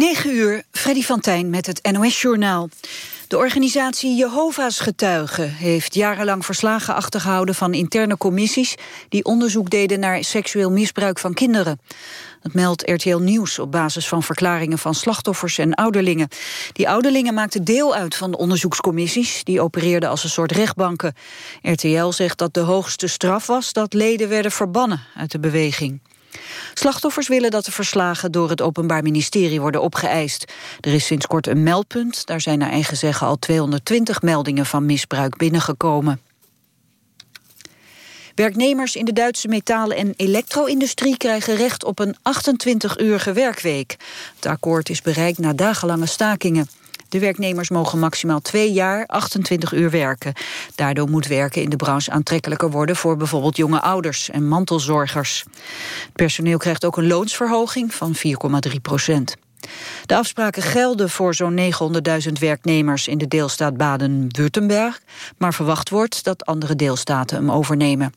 9 uur, Freddy van Tijn met het NOS-journaal. De organisatie Jehovah's Getuigen heeft jarenlang verslagen achtergehouden van interne commissies die onderzoek deden naar seksueel misbruik van kinderen. Dat meldt RTL Nieuws op basis van verklaringen van slachtoffers en ouderlingen. Die ouderlingen maakten deel uit van de onderzoekscommissies, die opereerden als een soort rechtbanken. RTL zegt dat de hoogste straf was dat leden werden verbannen uit de beweging. Slachtoffers willen dat de verslagen door het Openbaar Ministerie worden opgeëist. Er is sinds kort een meldpunt. Daar zijn naar eigen zeggen al 220 meldingen van misbruik binnengekomen. Werknemers in de Duitse metalen- en elektro-industrie krijgen recht op een 28-uurige werkweek. Het akkoord is bereikt na dagenlange stakingen. De werknemers mogen maximaal twee jaar 28 uur werken. Daardoor moet werken in de branche aantrekkelijker worden... voor bijvoorbeeld jonge ouders en mantelzorgers. Het personeel krijgt ook een loonsverhoging van 4,3 procent. De afspraken gelden voor zo'n 900.000 werknemers in de deelstaat Baden-Württemberg, maar verwacht wordt dat andere deelstaten hem overnemen.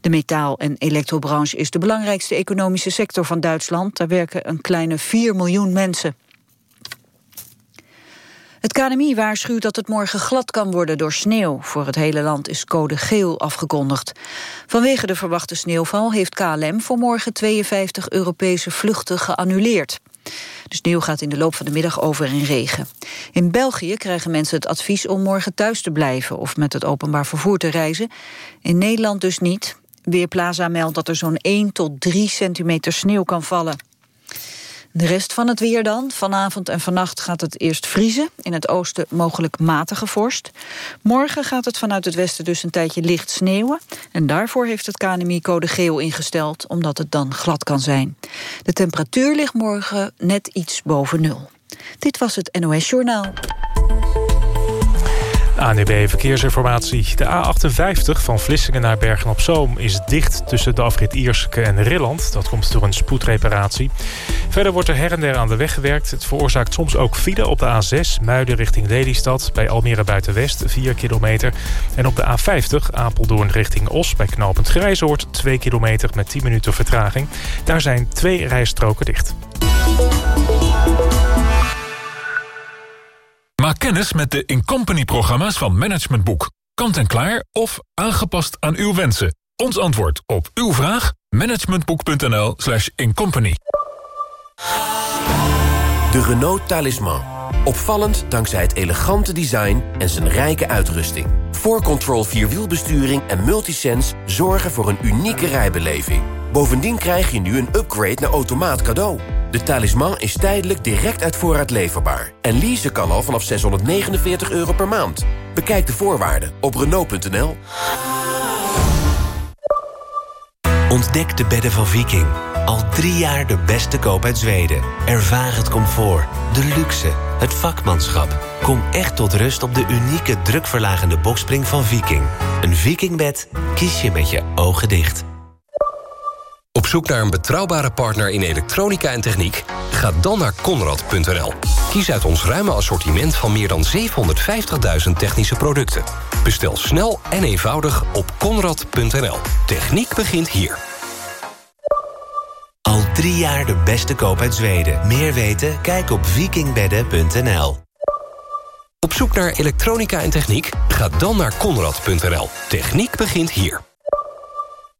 De metaal- en elektrobranche is de belangrijkste economische sector van Duitsland. Daar werken een kleine 4 miljoen mensen. Het KNMI waarschuwt dat het morgen glad kan worden door sneeuw. Voor het hele land is code geel afgekondigd. Vanwege de verwachte sneeuwval heeft KLM voor morgen 52 Europese vluchten geannuleerd. De sneeuw gaat in de loop van de middag over in regen. In België krijgen mensen het advies om morgen thuis te blijven... of met het openbaar vervoer te reizen. In Nederland dus niet. Weerplaza meldt dat er zo'n 1 tot 3 centimeter sneeuw kan vallen. De rest van het weer dan. Vanavond en vannacht gaat het eerst vriezen. In het oosten mogelijk matige vorst. Morgen gaat het vanuit het westen dus een tijdje licht sneeuwen. En daarvoor heeft het KNMI code geel ingesteld... omdat het dan glad kan zijn. De temperatuur ligt morgen net iets boven nul. Dit was het NOS Journaal. ANEB Verkeersinformatie. De A58 van Vlissingen naar Bergen-op-Zoom is dicht tussen de afrit Ierseke en Rilland. Dat komt door een spoedreparatie. Verder wordt er her en der aan de weg gewerkt. Het veroorzaakt soms ook file op de A6 Muiden richting Lelystad... bij Almere Buitenwest 4 kilometer. En op de A50 Apeldoorn richting Os bij knooppunt Grijzoord 2 kilometer met 10 minuten vertraging. Daar zijn twee rijstroken dicht. Maak kennis met de Incompany-programma's van Management Boek. Kant en klaar of aangepast aan uw wensen. Ons antwoord op uw vraag? managementboek.nl slash incompany. De Renault Talisman. Opvallend dankzij het elegante design en zijn rijke uitrusting. 4Control Vierwielbesturing en Multisense zorgen voor een unieke rijbeleving. Bovendien krijg je nu een upgrade naar automaat cadeau. De talisman is tijdelijk direct uit voorraad leverbaar. En leasen kan al vanaf 649 euro per maand. Bekijk de voorwaarden op Renault.nl. Ontdek de bedden van Viking. Al drie jaar de beste koop uit Zweden. Ervaar het comfort, de luxe, het vakmanschap. Kom echt tot rust op de unieke drukverlagende bokspring van Viking. Een Vikingbed kies je met je ogen dicht. Op zoek naar een betrouwbare partner in elektronica en techniek? Ga dan naar Conrad.nl. Kies uit ons ruime assortiment van meer dan 750.000 technische producten. Bestel snel en eenvoudig op Conrad.nl. Techniek begint hier. Al drie jaar de beste koop uit Zweden. Meer weten? Kijk op vikingbedden.nl. Op zoek naar elektronica en techniek? Ga dan naar Conrad.nl. Techniek begint hier.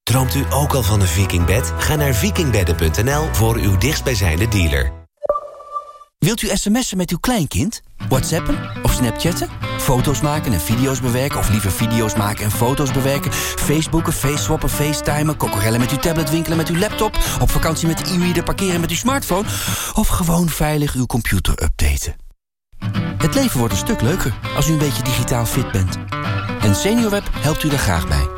Droomt u ook al van een vikingbed? Ga naar vikingbedden.nl voor uw dichtstbijzijnde dealer. Wilt u sms'en met uw kleinkind? Whatsappen of snapchatten? Foto's maken en video's bewerken of liever video's maken en foto's bewerken? Facebooken, faceswappen, facetimen, kokorellen met uw tablet winkelen met uw laptop? Op vakantie met de e-reader parkeren met uw smartphone? Of gewoon veilig uw computer updaten? Het leven wordt een stuk leuker als u een beetje digitaal fit bent. En SeniorWeb helpt u daar graag bij.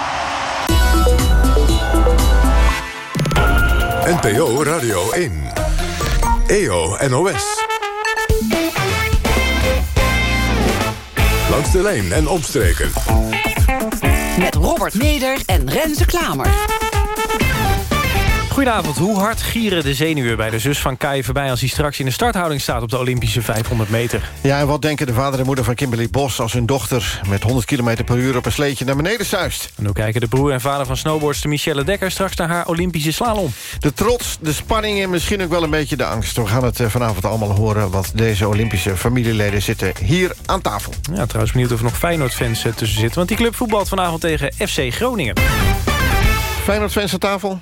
NPO Radio 1. EO NOS. Langs de lijn en omstreken. Met Robert Meder en Renze Klamer. Goedenavond. Hoe hard gieren de zenuwen bij de zus van Kai voorbij... als hij straks in de starthouding staat op de Olympische 500 meter? Ja, en wat denken de vader en moeder van Kimberly Bos... als hun dochter met 100 km per uur op een sleetje naar beneden zuist? En hoe kijken de broer en vader van snowboardster Michelle Dekker... straks naar haar Olympische slalom? De trots, de spanning en misschien ook wel een beetje de angst. We gaan het eh, vanavond allemaal horen... wat deze Olympische familieleden zitten hier aan tafel. Ja, trouwens benieuwd of er nog Feyenoord-fans eh, tussen zitten... want die club voetbalt vanavond tegen FC Groningen. Feyenoord-fans aan tafel?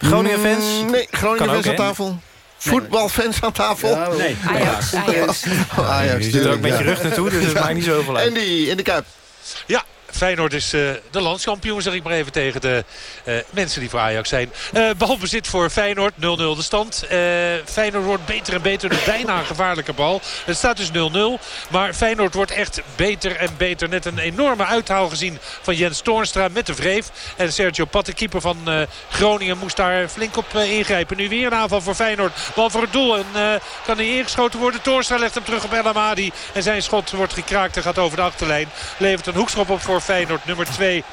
Groningen-fans? Mm, nee, Groningen-fans aan tafel. Voetbalfans aan tafel? Ja, nee. Ajax. Ajax. Ajax Je zit er ook met je rug naartoe, dus het maakt niet zoveel uit. En die in de Kuip. Ja, Feyenoord is eh, de landskampioen, zeg ik maar even tegen de eh, mensen die voor Ajax zijn. Uh, balbezit voor Feyenoord, 0-0 de stand. Feyenoord wordt beter en beter, dus bijna gevaarlijke bal. Het staat dus 0-0, maar Feyenoord wordt echt beter en beter. Net een enorme uithaal gezien van Jens Toornstra met de vreef. En Sergio Pat, de keeper van Groningen, moest daar flink op ingrijpen. Nu weer een aanval voor Feyenoord. Bal voor het doel en kan hij ingeschoten worden. Toornstra legt hem terug op El Amadi. En zijn schot wordt gekraakt en gaat over de achterlijn. Levert een hoekschop op voor Feyenoord, nummer 2.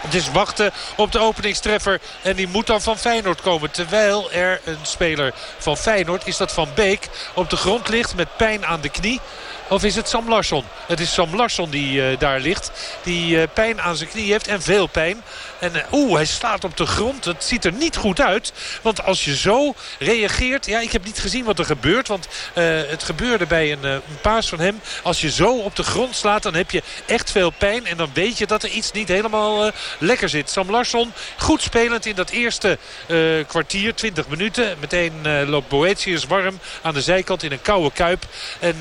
Het is wachten op de openingstreffer. En die moet dan van Feyenoord komen. Terwijl er een speler van Feyenoord, is dat Van Beek, op de grond ligt met pijn aan de knie. Of is het Sam Larsson? Het is Sam Larsson die uh, daar ligt. Die uh, pijn aan zijn knie heeft en veel pijn. En uh, oeh, hij slaat op de grond. Het ziet er niet goed uit. Want als je zo reageert... Ja, ik heb niet gezien wat er gebeurt. Want het gebeurde bij een, een paas van hem. Als je zo op de grond slaat, dan heb je echt veel pijn. En dan weet je dat er iets niet helemaal lekker zit. Sam Larsson, goed spelend in dat eerste kwartier, 20 minuten. Meteen loopt Boetius warm aan de zijkant in een koude kuip. En...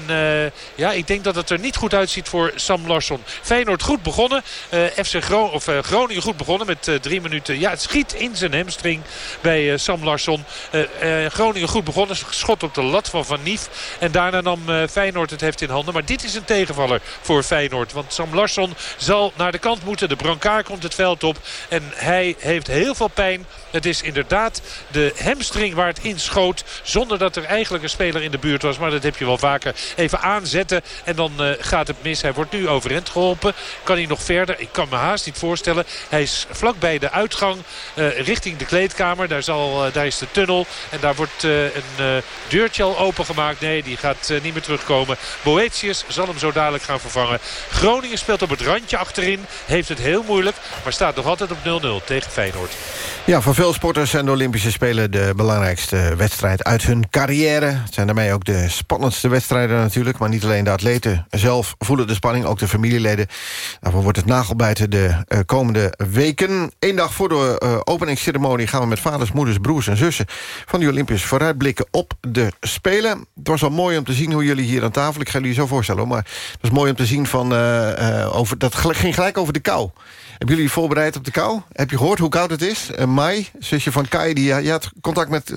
Ja, ik denk dat het er niet goed uitziet voor Sam Larsson. Feyenoord goed begonnen. Uh, FC Gro of, uh, Groningen goed begonnen met uh, drie minuten. Ja, het schiet in zijn hamstring bij Sam Larsson. Groningen goed begonnen. Schot op de lat van Van Nief. En daarna nam Feyenoord het heft in handen. Maar dit is een tegenvaller voor Feyenoord. Want Sam Larsson zal naar de kant moeten. De brancard komt het veld op. En hij heeft heel veel pijn. Het is inderdaad de hamstring waar het inschoot. Zonder dat er eigenlijk een speler in de buurt was. Maar dat heb je wel vaker even aanzetten. En dan uh, gaat het mis. Hij wordt nu overeind geholpen. Kan hij nog verder? Ik kan me haast niet voorstellen. Hij is vlakbij de uitgang uh, richting de kleedkamer. Daar, zal, uh, daar is de tunnel. En daar wordt een deurtje al opengemaakt. Nee, die gaat niet meer terugkomen. Boetius zal hem zo dadelijk gaan vervangen. Groningen speelt op het randje achterin. Heeft het heel moeilijk. Maar staat nog altijd op 0-0 tegen Feyenoord. Ja, voor veel sporters zijn de Olympische Spelen de belangrijkste wedstrijd uit hun carrière. Het zijn daarmee ook de spannendste wedstrijden natuurlijk. Maar niet alleen de atleten zelf voelen de spanning, ook de familieleden. Daarvoor wordt het nagelbijten de uh, komende weken. Eén dag voor de uh, openingsceremonie gaan we met vaders, moeders, broers en zussen... van die Olympisch vooruitblikken op de Spelen. Het was al mooi om te zien hoe jullie hier aan tafel... ik ga jullie zo voorstellen, maar het was mooi om te zien van... Uh, over, dat ging gelijk over de kou. Hebben jullie voorbereid op de kou? Heb je gehoord hoe koud het is? Mai, zusje van Kai, die je had contact met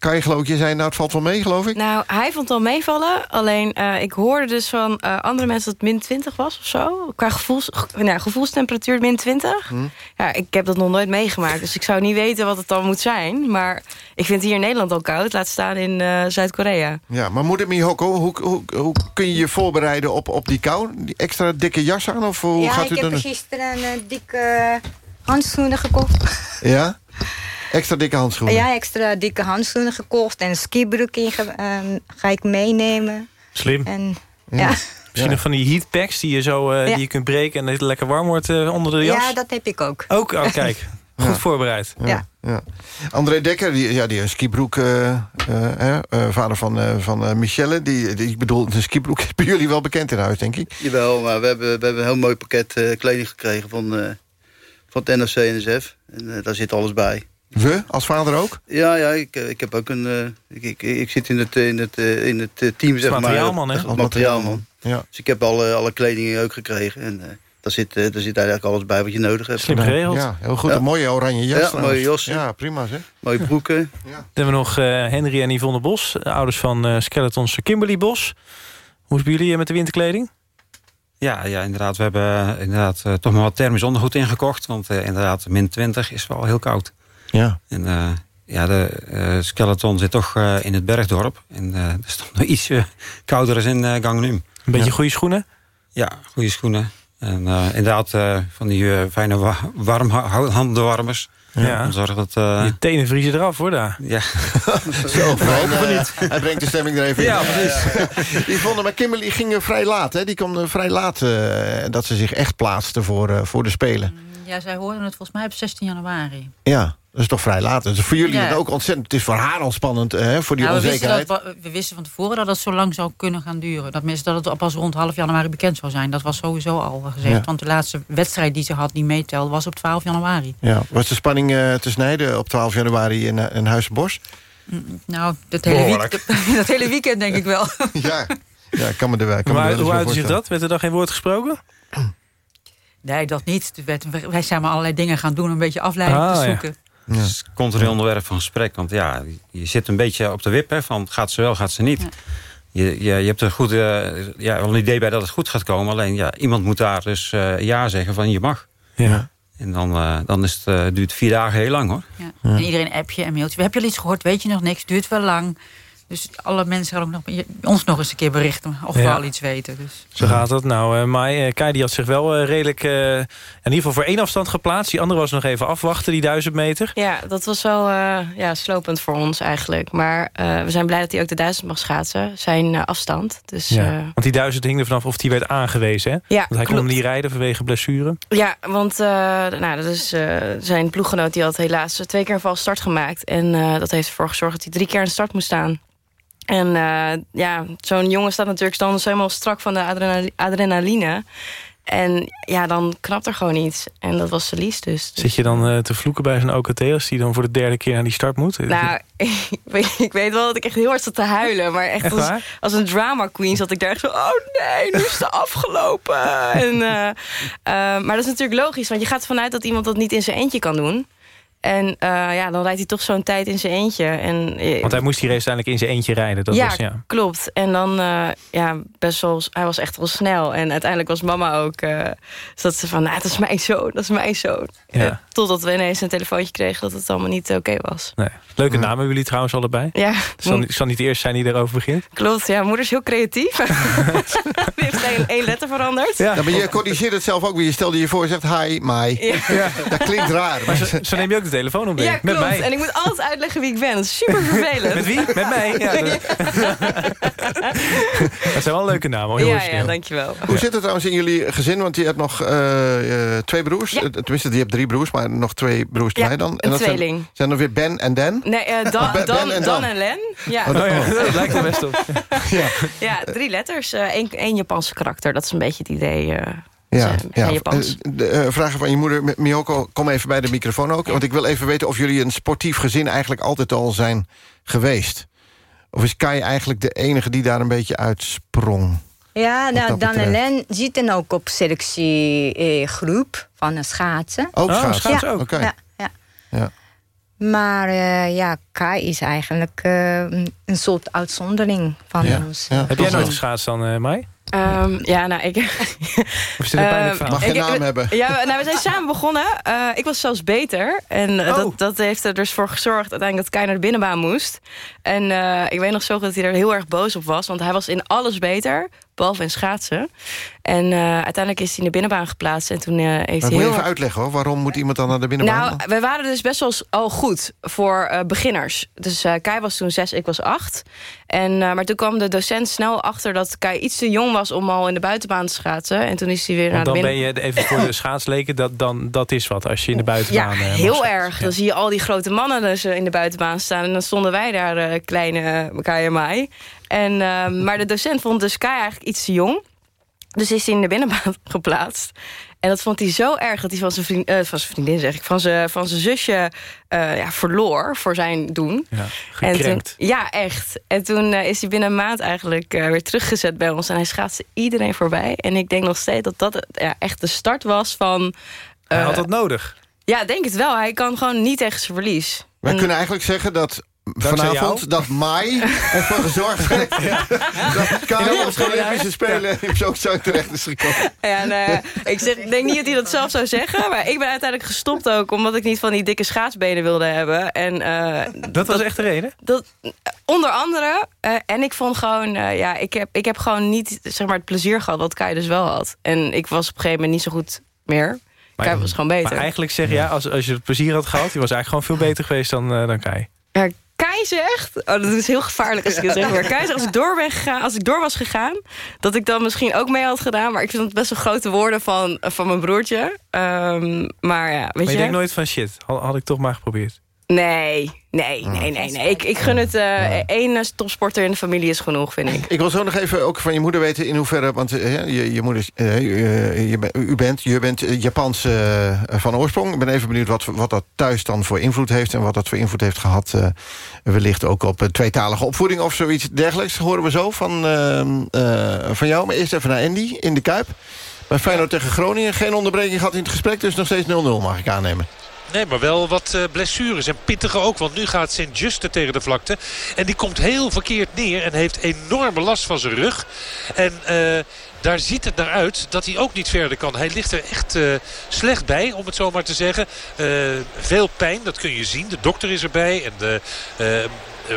Kai, geloof ik. Je zei, nou, het valt wel mee, geloof ik? Nou, hij vond het al meevallen. Alleen, uh, ik hoorde dus van uh, andere mensen dat het min 20 was of zo. Qua gevoels, nou, gevoelstemperatuur min 20. Hm. Ja, ik heb dat nog nooit meegemaakt. Dus ik zou niet weten wat het dan moet zijn. Maar ik vind het hier in Nederland al koud. Laat staan in uh, Zuid-Korea. Ja, maar moeder Mihoko, hoe, hoe, hoe kun je je voorbereiden op, op die kou? Die extra dikke jas aan? Of hoe ja, gaat ik u heb dan... gisteren een dikke handschoenen gekocht. Ja? Extra dikke handschoenen? Ja, extra dikke handschoenen gekocht. En een skibroek in ge, um, ga ik meenemen. Slim. En, ja. ja. Misschien nog van die heatpacks die je zo uh, Ja. die je kunt breken... en dat het lekker warm wordt uh, onder de jas? Ja, dat heb ik ook. Ook? Oh, kijk. Goed Ja. voorbereid. Ja. Ja. André Dekker, die, ja, die skibroek, eh, eh, eh, eh, vader van, eh, van eh, Michelle. Die, die, ik bedoel, de skibroek is bij jullie wel bekend in huis, denk ik. Jawel, maar we hebben, we hebben een heel mooi pakket eh, kleding gekregen van, eh, van het NOC-NSF. En eh, daar zit alles bij. We, als vader ook? Ja, ja ik, eh, ik heb ook een... eh, ik, ik, ik zit in het, in het, eh, in het eh, team, zeg maar. materiaalman, hè? Als materiaalman. Ja. Dus ik heb alle, alle kleding ook gekregen. En eh, daar, zit, eh, daar zit eigenlijk alles bij wat je nodig hebt. Slim geregeld. Ja, heel goed. Ja. Een mooie oranje jas Ja, trouwens. mooie jas? Ja, prima zeg. Mooie broeken. Dan hebben we nog eh, Henry en Yvonne Bos, de ouders van eh, Skeletons Kimberly Bos. Hoe is bij jullie eh, met de winterkleding? Ja, ja, inderdaad. We hebben eh, inderdaad eh, toch maar wat thermisch ondergoed ingekocht. Want eh, inderdaad, min 20 is wel heel koud. Ja. En eh, ja, de eh, skeleton zit toch eh, in het bergdorp. En eh er stond nog iets eh, kouder als in eh Gangnum. Een beetje goede schoenen? Ja, goede schoenen. En eh, inderdaad uh, van die uh, fijne wa warm handenwarmers. Ja. Om zorgen dat... Uh... Je tenen vriezen eraf, hoor, daar. Ja. Zo, hopen we niet. Hij brengt de stemming er even in. Ja, precies. Die vonden met Kimberly ging vrij laat. Hè? Die kwam vrij laat dat ze zich echt plaatste voor, voor de Spelen. Ja, zij hoorden het volgens mij op 16 januari. Ja. Dat is toch vrij laat. Dus voor jullie Ja. is het ook ontzettend. Het is voor haar al spannend, hè, voor die Nou, we, wisten onzekerheid. dat, we wisten van tevoren dat het zo lang zou kunnen gaan duren. Dat, mensen, dat het pas rond half januari bekend zou zijn. Dat was sowieso al gezegd. Ja. Want de laatste wedstrijd die ze had, die meetelde, was op 12 januari. Ja. Was de spanning eh, te snijden op 12 januari in, eh, in Huizenbos? Nou, dat hele, week, dat hele weekend denk ik wel. ja. ja, kan me er wel kan me er Maar wel hoe uitte zich dat? Werd er dan geen woord gesproken? Nee, dat niet. Wij zijn maar allerlei dingen gaan doen om een beetje afleiding Ah, te ja. zoeken. Het is continu onderwerp van gesprek. Want ja, je zit een beetje op de wip hè, van gaat ze wel, gaat ze niet. Je, je, je hebt een goed, eh, ja, wel een idee bij dat het goed gaat komen. Alleen ja, iemand moet daar dus eh, ja zeggen van je mag. Ja. En dan, eh, dan is het, eh, duurt het vier dagen heel lang hoor. Ja. En iedereen appje en mailtje. Heb je al iets gehoord? Weet je nog niks? Duurt wel lang. Dus alle mensen gaan ook nog ons nog eens een keer berichten of we al iets weten. Dus. Zo gaat dat. Nou, eh Mai, eh, Kai die had zich wel eh, redelijk... eh, in ieder geval voor één afstand geplaatst. Die andere was nog even afwachten, die duizend meter. Ja, dat was wel eh, ja, slopend voor ons eigenlijk. Maar eh, we zijn blij dat hij ook de duizend mag schaatsen. Zijn afstand. Dus Ja. Want die duizend hing er vanaf of die werd aangewezen. Hè? Ja, Want hij kon hem niet rijden vanwege blessure. ja, want eh, nou, dat is, eh, zijn ploeggenoot die had helaas twee keer een valse start gemaakt. En eh, dat heeft ervoor gezorgd dat hij drie keer aan de start moest staan. En eh, ja, zo'n jongen staat natuurlijk dan helemaal strak van de adrenali- adrenaline. En ja, dan knapt er gewoon iets. En dat was Celise dus. Zit je dan eh, te vloeken bij zo'n OKT als die dan voor de derde keer aan die start moet? Nou, ik weet, wel dat ik echt heel hard zat te huilen. Maar echt, Echt als, als een drama queen zat ik daar echt zo... Oh nee, nu is het afgelopen. en, eh, maar dat is natuurlijk logisch. Want je gaat ervan uit dat iemand dat niet in zijn eentje kan doen. En eh, ja, dan rijdt hij toch zo'n tijd in zijn eentje. En, eh, Want hij moest hier uiteindelijk in zijn eentje rijden. Dat ja, was, ja. klopt. En dan, eh, ja, best wel, hij was echt wel snel. En uiteindelijk was mama ook, eh zat ze van, nou, dat is mijn zoon, dat is mijn zoon. Ja. Totdat we ineens een telefoontje kregen dat het allemaal niet oké was. Nee. Leuke namen hebben jullie trouwens allebei. Ja, Het zal, niet- zal niet de eerste zijn die erover begint. klopt. Ja, moeder is heel creatief. Die heeft één, één letter veranderd. Ja, maar je corrigeert het zelf ook weer. Je stelde je voor en zegt hi, Mai. Ja. Dat klinkt raar. Maar zo, zo neem je ook de telefoon op, Ja. Met mij. En ik moet altijd uitleggen wie ik ben. Dat is super vervelend. Met wie? Met mij? Ja, dat... dat zijn wel leuke namen. hoor. Heel Ja, dankjewel. Hoe zit het trouwens in jullie gezin? Want je hebt nog eh, eh, twee broers. Ja. Eh, Tenminste, je hebt drie broers, maar nog twee broers Ja, erbij dan. een dat tweeling. Zijn, zijn er weer Ben en Dan? Nee, eh, Dan, Oh, Ben- Dan, Ben en Dan Dan. en Len. Ja, Oh, dat- Oh ja, dat lijkt er best op. ja drie letters. eh, één, één Japanse karakter. Dat is een beetje het idee. Ja, ja. Japans. Eh, De eh, vragen van je moeder, Mi- Miyoko, kom even bij de microfoon ook. Want ik wil even weten of jullie een sportief gezin eigenlijk altijd al zijn geweest. Of is Kai eigenlijk de enige die daar een beetje uitsprong? Ja, nou, Dan en. Len zitten ook op selectiegroep van een schaatsen. Ook Oh, schaatsen? schaatsen ja, ook. Oké. Ja, ja. Ja. Maar eh, ja, Kai is eigenlijk eh, een soort uitzondering van Ja, ons. ja. Heb jij nooit geschaatst dan, eh Mai? Ehm, ja, nou, ik... Of is dit een pijnlijk Ehm, verhaal? Mag geen Ik- naam we- hebben. Ja, nou, we zijn samen begonnen. Eh, ik was zelfs beter. En eh, Oh. dat, dat heeft er dus voor gezorgd uiteindelijk dat Kai naar de binnenbaan moest. En eh, ik weet nog zo goed dat hij er heel erg boos op was. Want hij was in alles beter, behalve in schaatsen. En eh, uiteindelijk is hij in de binnenbaan geplaatst. En toen eh, heeft Maar hij ik moet heel even uitleggen hoor. Waarom moet iemand dan naar de binnenbaan? nou, we waren dus best wel al goed voor eh, beginners. Dus eh, Kai was toen zes, ik was acht. En, eh, maar toen kwam de docent snel achter dat Kai iets te jong was... om al in de buitenbaan te schaatsen. En toen is hij weer Want naar de dan binnen... ben je even voor de schaatsleken, dat, dan, dat is wat als je in de buitenbaan... Ja, heel erg. Ja. Dan zie je al die grote mannen dus in de buitenbaan staan. En dan stonden wij daar, eh, kleine Kai en mij. En, eh, maar de docent vond dus Kai eigenlijk iets te jong. Dus is hij in de binnenbaan geplaatst. En dat vond hij zo erg dat hij van zijn, vriend, eh, van zijn vriendin, zeg ik... van zijn, van zijn zusje eh, ja, verloor voor zijn doen. Ja, En toen, ja, echt. En toen eh, is hij binnen een maand eigenlijk eh, weer teruggezet bij ons. En hij schaatste iedereen voorbij. En ik denk nog steeds dat dat ja, echt de start was van... Hij eh, had dat nodig. ja, ik denk het wel. Hij kan gewoon niet tegen zijn verlies. Wij En- kunnen eigenlijk zeggen dat vanavond dat Mai ervoor gezorgd heeft... dat Kai op de Olympische Spelen zo, zo terecht is gekomen. Nou ja, ik, zeg, denk niet dat hij dat zelf zou zeggen. Maar ik ben uiteindelijk gestopt ook... omdat ik niet van die dikke schaatsbenen wilde hebben. En, eh, dat was echt de reden? Dat, onder andere. eh, en ik vond gewoon... eh, ja, ik heb, ik heb gewoon niet zeg maar, het plezier gehad wat Kai dus wel had. En ik was op een gegeven moment niet zo goed meer. Kai was gewoon beter. Maar eigenlijk zeg je, ja, als, als je het plezier had gehad... je was eigenlijk gewoon veel beter geweest dan, eh, dan Kai. Ja, Kai zegt, oh, dat is heel gevaarlijk als ik het zeg, maar Kai zegt als ik door ben gegaan, als ik door was gegaan, dat ik dan misschien ook mee had gedaan, maar ik vind het best wel grote woorden van, van mijn broertje. Ehm, maar ja, weet maar je je? denkt nooit van shit, had, had ik toch maar geprobeerd. Nee, nee, nee, nee, nee. Ik, ik gun het, eh één eh, topsporter in de familie is genoeg, vind ik. Ik wil zo nog even ook van je moeder weten in hoeverre... want eh, je, je moeder, je, u bent, je bent Japans van oorsprong. Ik ben even benieuwd wat, wat dat thuis dan voor invloed heeft... en wat dat voor invloed heeft gehad... eh, wellicht ook op tweetalige opvoeding of zoiets dergelijks. Horen we zo van, van jou. Maar eerst even naar Andy in de Kuip. Bij Feyenoord tegen Groningen. Geen onderbreking gehad in het gesprek, dus nog steeds 0-0 mag ik aannemen. Nee, maar wel wat eh, blessures en pittige ook. Want nu gaat Sint-Juste tegen de vlakte. En die komt heel verkeerd neer en heeft enorme last van zijn rug. En eh, daar ziet het naar uit dat hij ook niet verder kan. Hij ligt er echt eh, slecht bij, om het zo maar te zeggen. Veel pijn, dat kun je zien. De dokter is erbij en de...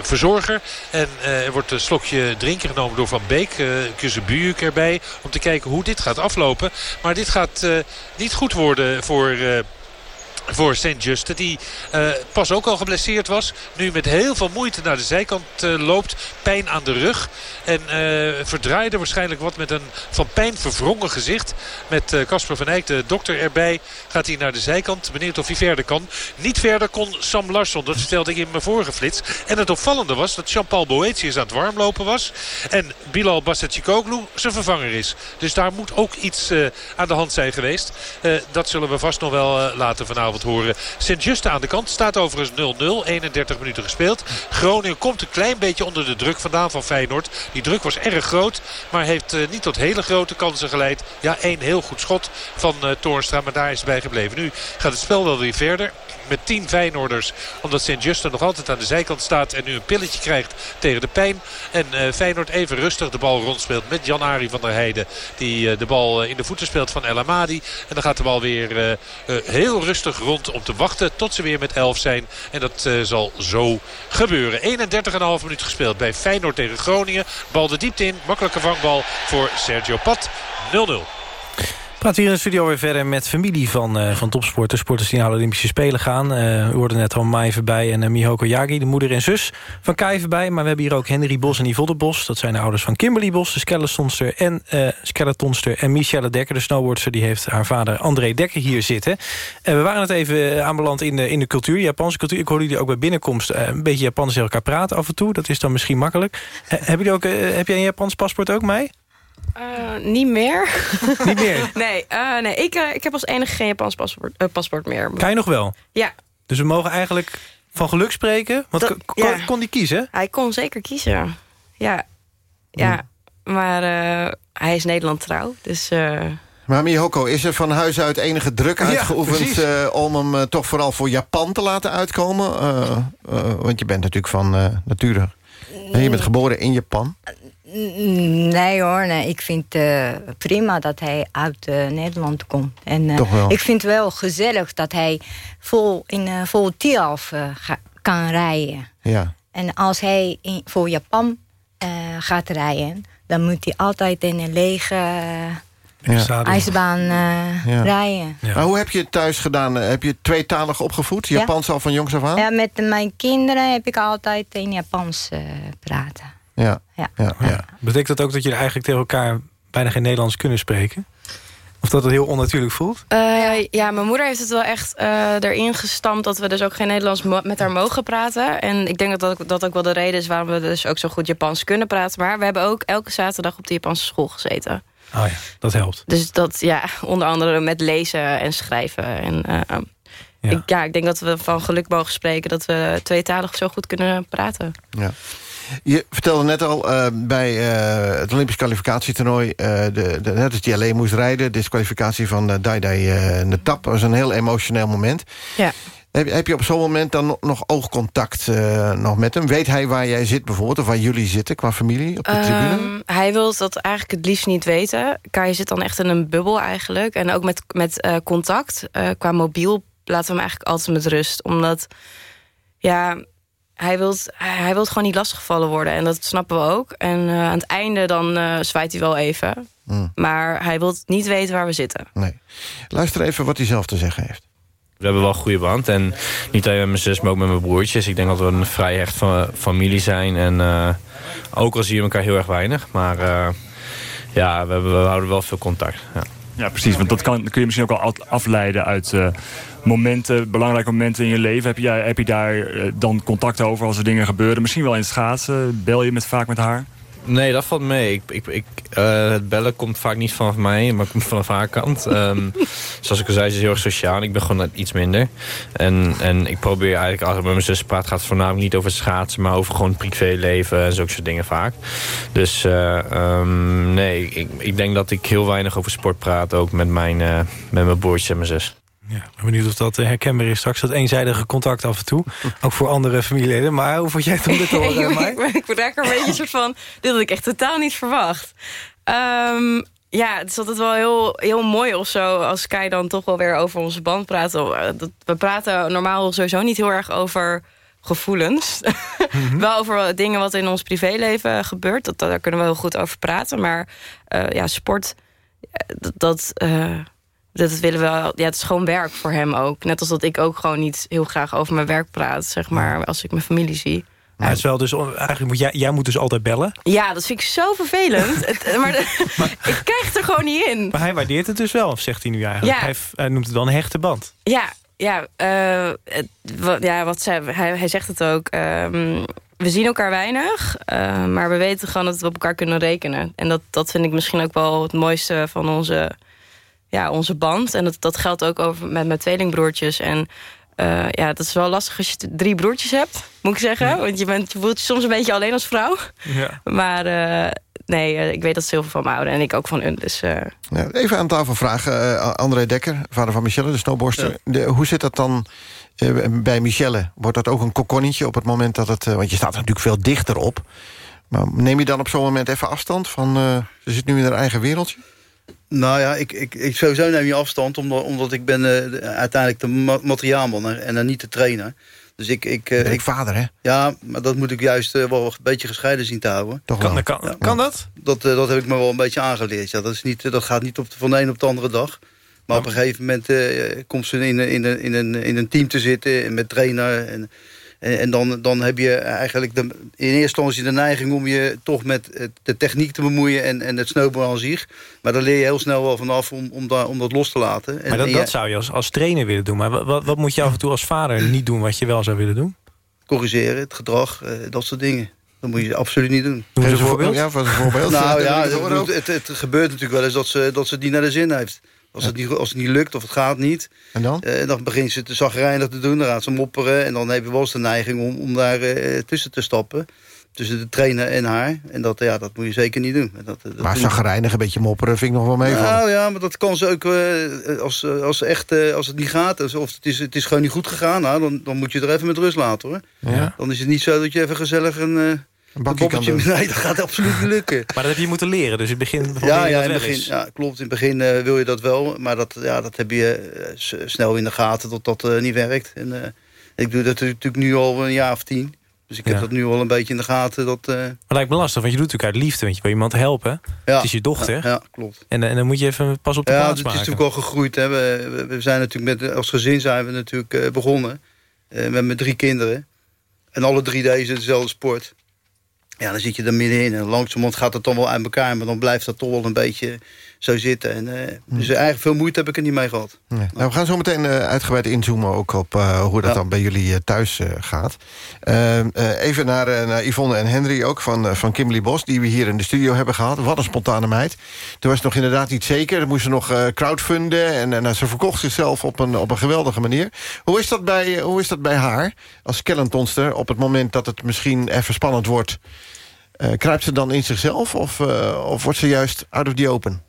verzorger. En er wordt een slokje drinken genomen door Van Beek. eh Kuzebujuk erbij. Om te kijken hoe dit gaat aflopen. Maar dit gaat niet goed worden voor... voor St. Juste. Die eh, pas ook al geblesseerd was. Nu met heel veel moeite naar de zijkant eh, loopt. Pijn aan de rug. En eh, verdraaide waarschijnlijk wat met een van pijn verwrongen gezicht. Met Casper van Eyck, de dokter erbij. Gaat hij naar de zijkant. Benieuwd of hij verder kan. Niet verder kon Sam Larsson. Dat vertelde ik in mijn vorige flits. En het opvallende was dat Jean-Paul Boetius aan het warmlopen was. En Bilal Bassacicoglu zijn vervanger is. Dus daar moet ook iets aan de hand zijn geweest. Dat zullen we vast nog wel eh, later vanavond horen. Sint-Juste aan de kant staat overigens 0-0. 31 minuten gespeeld. Groningen komt een klein beetje onder de druk vandaan van Feyenoord. Die druk was erg groot. Maar heeft eh, niet tot hele grote kansen geleid. Ja, één heel goed schot van eh Toornstra. Maar daar is het bij gebleven. Nu gaat het spel wel weer verder. Met 10 Feyenoorders. Omdat Sint-Juste nog altijd aan de zijkant staat. En nu een pilletje krijgt tegen de pijn. En eh, Feyenoord even rustig de bal rondspeelt met Jan-Ari van der Heijden. Die eh, de bal eh, in de voeten speelt van El Amadi. En dan gaat de bal weer heel rustig rond om te wachten tot ze weer met 11 zijn. En dat zal zo gebeuren. 31,5 minuut gespeeld bij Feyenoord tegen Groningen. Bal de diepte in. Makkelijke vangbal voor Sergio Pat. 0-0. We hier in de studio weer verder met familie van, eh, van topsporters. Sporters die naar de Olympische Spelen gaan. Eh, u hoorde net al Mai voorbij en eh, Mihoko Yagi, de moeder en zus van Kai voorbij. Maar we hebben hier ook Henry Bos en Yvonne Bos. Dat zijn de ouders van Kimberly Bos, de skeletonster en, skeletonster. En Michelle Dekker, de snowboardster, die heeft haar vader André Dekker hier zitten. En we waren het even aanbeland in de, in de cultuur, Japanse cultuur. Ik hoorde jullie ook bij binnenkomst een beetje Japans tegen elkaar praten af en toe. Dat is dan misschien makkelijk. Hebben jullie ook, heb jij een Japans paspoort ook mee? Eh, niet meer. Niet meer? nee, eh, nee ik, eh, ik heb als enige geen Japans paspoort, paspoort meer. Kan je nog wel? Ja. Dus we mogen eigenlijk van geluk spreken? Want Dat- kon, ja. kon die kiezen? Hij kon zeker kiezen. Ja, ja. maar eh, hij is Nederland trouw. Dus eh, Maar Mihoko, is er van huis uit enige druk uitgeoefend... eh, om hem toch vooral voor Japan te laten uitkomen? Eh, eh, want je bent natuurlijk van eh nature... Je bent geboren in Japan. Mm, Nee hoor, nee. ik vind het prima dat hij uit eh, Nederland komt. En, eh, Toch wel. Ik vind het wel gezellig dat hij vol, in uh, vol Tialf ga- kan rijden. Ja. En als hij in, voor Japan eh, gaat rijden... dan moet hij altijd in een lege eh, Ja. ijsbaan eh, Ja. rijden. Maar hoe heb je het thuis gedaan? Heb je tweetalig opgevoed? Ja. Japans al van jongs af aan? Ja, met mijn kinderen heb ik altijd in Japans eh, praten. Ja. Ja. Ja, ja. Betekent dat ook dat jullie eigenlijk tegen elkaar bijna geen Nederlands kunnen spreken? Of dat het heel onnatuurlijk voelt? Eh, ja, mijn moeder heeft het wel echt eh, erin gestampt... dat we dus ook geen Nederlands met haar mogen praten. En ik denk dat dat, ook- dat ook wel de reden is... waarom we dus ook zo goed Japans kunnen praten. Maar we hebben ook elke zaterdag op de Japanse school gezeten. Oh ja, dat helpt. Dus dat, ja, onder andere met lezen en schrijven. En, eh, Ik, ja, ik denk dat we van geluk mogen spreken... dat we tweetalig zo goed kunnen praten. Ja. Je vertelde net al, eh, bij eh, het Olympisch kwalificatietoernooi... eh, de, de, net als die alleen moest rijden... disqualificatie van uh, Daidai uh, Netap. Dat was een heel emotioneel moment. Ja. Heb, heb je op zo'n moment dan nog- oogcontact eh, nog met hem? Weet hij waar jij zit bijvoorbeeld? Of waar jullie zitten qua familie op de tribune? Ehm, hij wil dat eigenlijk het liefst niet weten. Kai zit dan echt in een bubbel eigenlijk. En ook met, met eh, contact. eh, qua mobiel laten we hem eigenlijk altijd met rust. Omdat, ja, hij wil hij wilt gewoon niet lastiggevallen worden. En dat snappen we ook. En eh, aan het einde dan eh, zwaait hij wel even. Hmm. Maar hij wil niet weten waar we zitten. Nee. Luister even wat hij zelf te zeggen heeft. We hebben wel een goede band. En niet alleen met mijn zus, maar ook met mijn broertjes. Ik denk dat we een vrij hecht fa- familie zijn. En eh, ook al zie je elkaar heel erg weinig. Maar eh, ja, we, hebben, we houden wel veel contact. Ja. Ja, precies. Want dat kan, kun je misschien ook al af- afleiden uit eh, momenten, belangrijke momenten in je leven. Heb je, heb je daar eh, dan contact over als er dingen gebeuren? Misschien wel in het schaatsen. Bel je met, vaak met haar? Nee, dat valt mee. Ik, ik, ik, eh, het bellen komt vaak niet vanaf mij, maar komt vanaf haar kant. Ehm, zoals ik al zei, ze is heel erg sociaal. Ik ben gewoon net iets minder. En, en ik probeer eigenlijk, als ik met mijn zus praat... gaat het voornamelijk niet over schaatsen... maar over gewoon privéleven en zulke soort dingen vaak. Dus eh, ehm, nee, ik, ik denk dat ik heel weinig over sport praat... ook met mijn, eh, met mijn broertje en mijn zus. Ja, ik ben benieuwd of dat eh, herkenbaar is straks. Dat eenzijdige contact af en toe. Ook voor andere familieleden. Maar hoe vond jij het om dit te horen, ik, ben- ik word daar een beetje soort van... Dit had ik echt totaal niet verwacht. Ehm, ja, het is altijd wel heel, heel mooi of zo... als Kai dan toch wel weer over onze band praat. Eh, We praten normaal sowieso niet heel erg over gevoelens. wel over dingen wat in ons privéleven gebeurt. Dat, daar kunnen we heel goed over praten. Maar eh, ja, sport... Dat, dat, dat willen we... Ja, het is gewoon werk voor hem ook. Net als dat ik ook gewoon niet heel graag over mijn werk praat... zeg maar, als ik mijn familie zie. Maar het is wel dus, eigenlijk moet jij, jij moet dus altijd bellen. Ja, dat vind ik zo vervelend. Het- maar ik krijg het er gewoon niet in. Maar hij waardeert het dus wel, zegt hij nu eigenlijk. Ja. Hij, noemt het wel een hechte band. Ja, ja, eh, ja wat zei, hij, hij zegt het ook. ehm, we zien elkaar weinig, eh, maar we weten gewoon dat we op elkaar kunnen rekenen. En dat, dat vind ik misschien ook wel het mooiste van onze, ja, onze band. En dat, dat geldt ook over met mijn tweelingbroertjes. En eh, ja, dat is wel lastig als je drie broertjes hebt, moet ik zeggen. Want je, bent, je voelt je soms een beetje alleen als vrouw. Ja. Maar eh, nee, eh, ik weet dat ze heel veel van me houden. En ik ook van hun. Dus eh, Ja, even aan tafel vragen. André Dekker, vader van Michelle, de snowboardster. De, hoe zit dat dan eh, bij Michelle? Wordt dat ook een kokonnetje op het moment dat het... eh, want je staat er natuurlijk veel dichter op. Maar neem je dan op zo'n moment even afstand van... eh, ze zit nu in haar eigen wereldje? Nou ja, ik, ik, ik sowieso neem je afstand, omdat, omdat ik ben eh, de- uiteindelijk de ma- materiaalman en, dan niet de trainer. Dus ik... ik, eh, ik vader, hè? Ja, maar dat moet ik juist eh, wel een beetje gescheiden zien te houden. Toch Kan, wel. kan, kan dat? Dat, eh, dat heb ik me wel een beetje aangeleerd. Ja, dat, is niet, dat gaat niet op de, van de een op de andere dag. Maar op een gegeven moment eh, komt ze in, een- in, een- in, een, in een team te zitten en met trainer. En, en, en dan, dan heb je eigenlijk de, in eerste instantie de neiging om je toch met de techniek te bemoeien en, en het snowboarden aan zich. Maar daar leer je heel snel wel vanaf om, om, daar, om dat los te laten. En, Maar dat, en dat jij- zou je als, als trainer willen doen. Maar wat- wat, moet je af en toe als vader niet doen... wat je wel zou willen doen? corrigeren, het gedrag, eh, dat soort dingen. Dat moet je absoluut niet doen. Een voorbeeld. Ja, wat een voorbeeld. nou Ja, het, het, het gebeurt natuurlijk wel eens dat ze, dat ze het niet naar de zin heeft. Als, het niet, als het niet lukt of het gaat niet. En dan? eh, dan begint ze te zagrijnig te doen. Dan gaat ze mopperen. En dan heb je wel eens de neiging om, om daar eh, tussen te stappen. Tussen de trainer en haar. En dat, ja, dat moet je zeker niet doen. Dat, dat Maar zagrijnig, een beetje mopperen, vind ik nog wel meevallen. nou ja, maar dat kan ze ook eh, als, eh, als, echt, eh, als het niet gaat. Of het is, het is gewoon niet goed gegaan. Nou, dan, dan moet je er even met rust laten hoor. Ja. Dan is het niet zo dat je even gezellig een, eh, een bakje kan doen. Nee, dat gaat absoluut niet lukken. Maar dat heb je moeten leren. Dus in het begin Ja, ja, dat in het begin, ja, klopt. In het begin eh, wil je dat wel. Maar dat, ja, dat heb je eh, snel in de gaten dat dat eh, niet werkt. En, eh, ik doe dat natuurlijk nu al een jaar of tien. Dus ik heb Ja. dat nu al een beetje in de gaten. Dat, eh, Maar lijkt me lastig, want je doet het natuurlijk uit liefde. Want je wil iemand helpen. Ja. Het is je dochter. Ja, ja, klopt. En, en dan moet je even pas op de ja, plaats het is maken. natuurlijk al gegroeid. Hè. We, zijn natuurlijk met, als gezin zijn we natuurlijk eh, begonnen. eh, met mijn drie kinderen. En alle drie deze dezelfde sport. Ja, dan zit je er middenin. En langzamerhand gaat het dan wel uit elkaar. Maar dan blijft dat toch wel een beetje zo zitten. En, eh, Dus eigenlijk veel moeite heb ik er niet mee gehad. Nee. Nou, we gaan zo meteen eh, uitgebreid inzoomen ook op eh, hoe dat Ja. dan bij jullie thuis gaat. Eh, eh, even naar, naar Yvonne en Henry ook van, van Kimberly Bos... die we hier in de studio hebben gehad. Wat een spontane meid. Toen was het nog inderdaad niet zeker. Dan moest ze nog crowdfunden. En, en ze verkocht zichzelf op een, op een geweldige manier. Hoe is, dat bij, hoe is dat bij haar als kellentonster... op het moment dat het misschien even spannend wordt... Kruipt ze dan in zichzelf of, of wordt ze juist out of the open?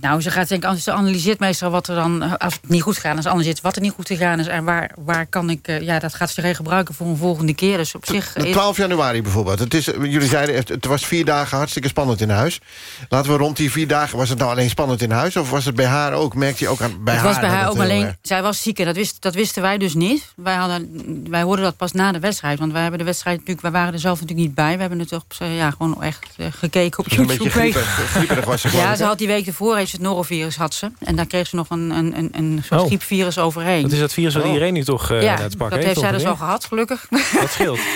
Nou, ze gaat denken, ze analyseert meestal wat er dan, als het niet goed gaat is, analyseert wat er niet goed gegaan is en waar, waar kan ik, ja, dat gaat ze gebruiken voor een volgende keer. Dus op zich. 12 januari bijvoorbeeld. Het is, jullie zeiden, het was vier dagen hartstikke spannend in huis. Laten we rond die vier dagen, was het nou alleen spannend in huis of was het bij haar ook? Merkte je ook aan bij het haar? was bij haar ook alleen. Zij was ziek en dat, wist, dat wisten wij dus niet. Wij, hadden, wij hoorden dat pas na de wedstrijd, want wij hebben de wedstrijd natuurlijk, wij waren er zelf natuurlijk niet bij. We hebben het toch ja, gewoon echt gekeken op YouTube. Een beetje griepig, was ze Ja, ze had die week ervoor heeft het norovirus had ze. En daar kreeg ze nog een, een, een, een soort oh. griepvirus overheen. Dat is dat virus wat oh. iedereen nu toch uh, ja, het dat heeft, zij dus al gehad, gelukkig. Dat scheelt.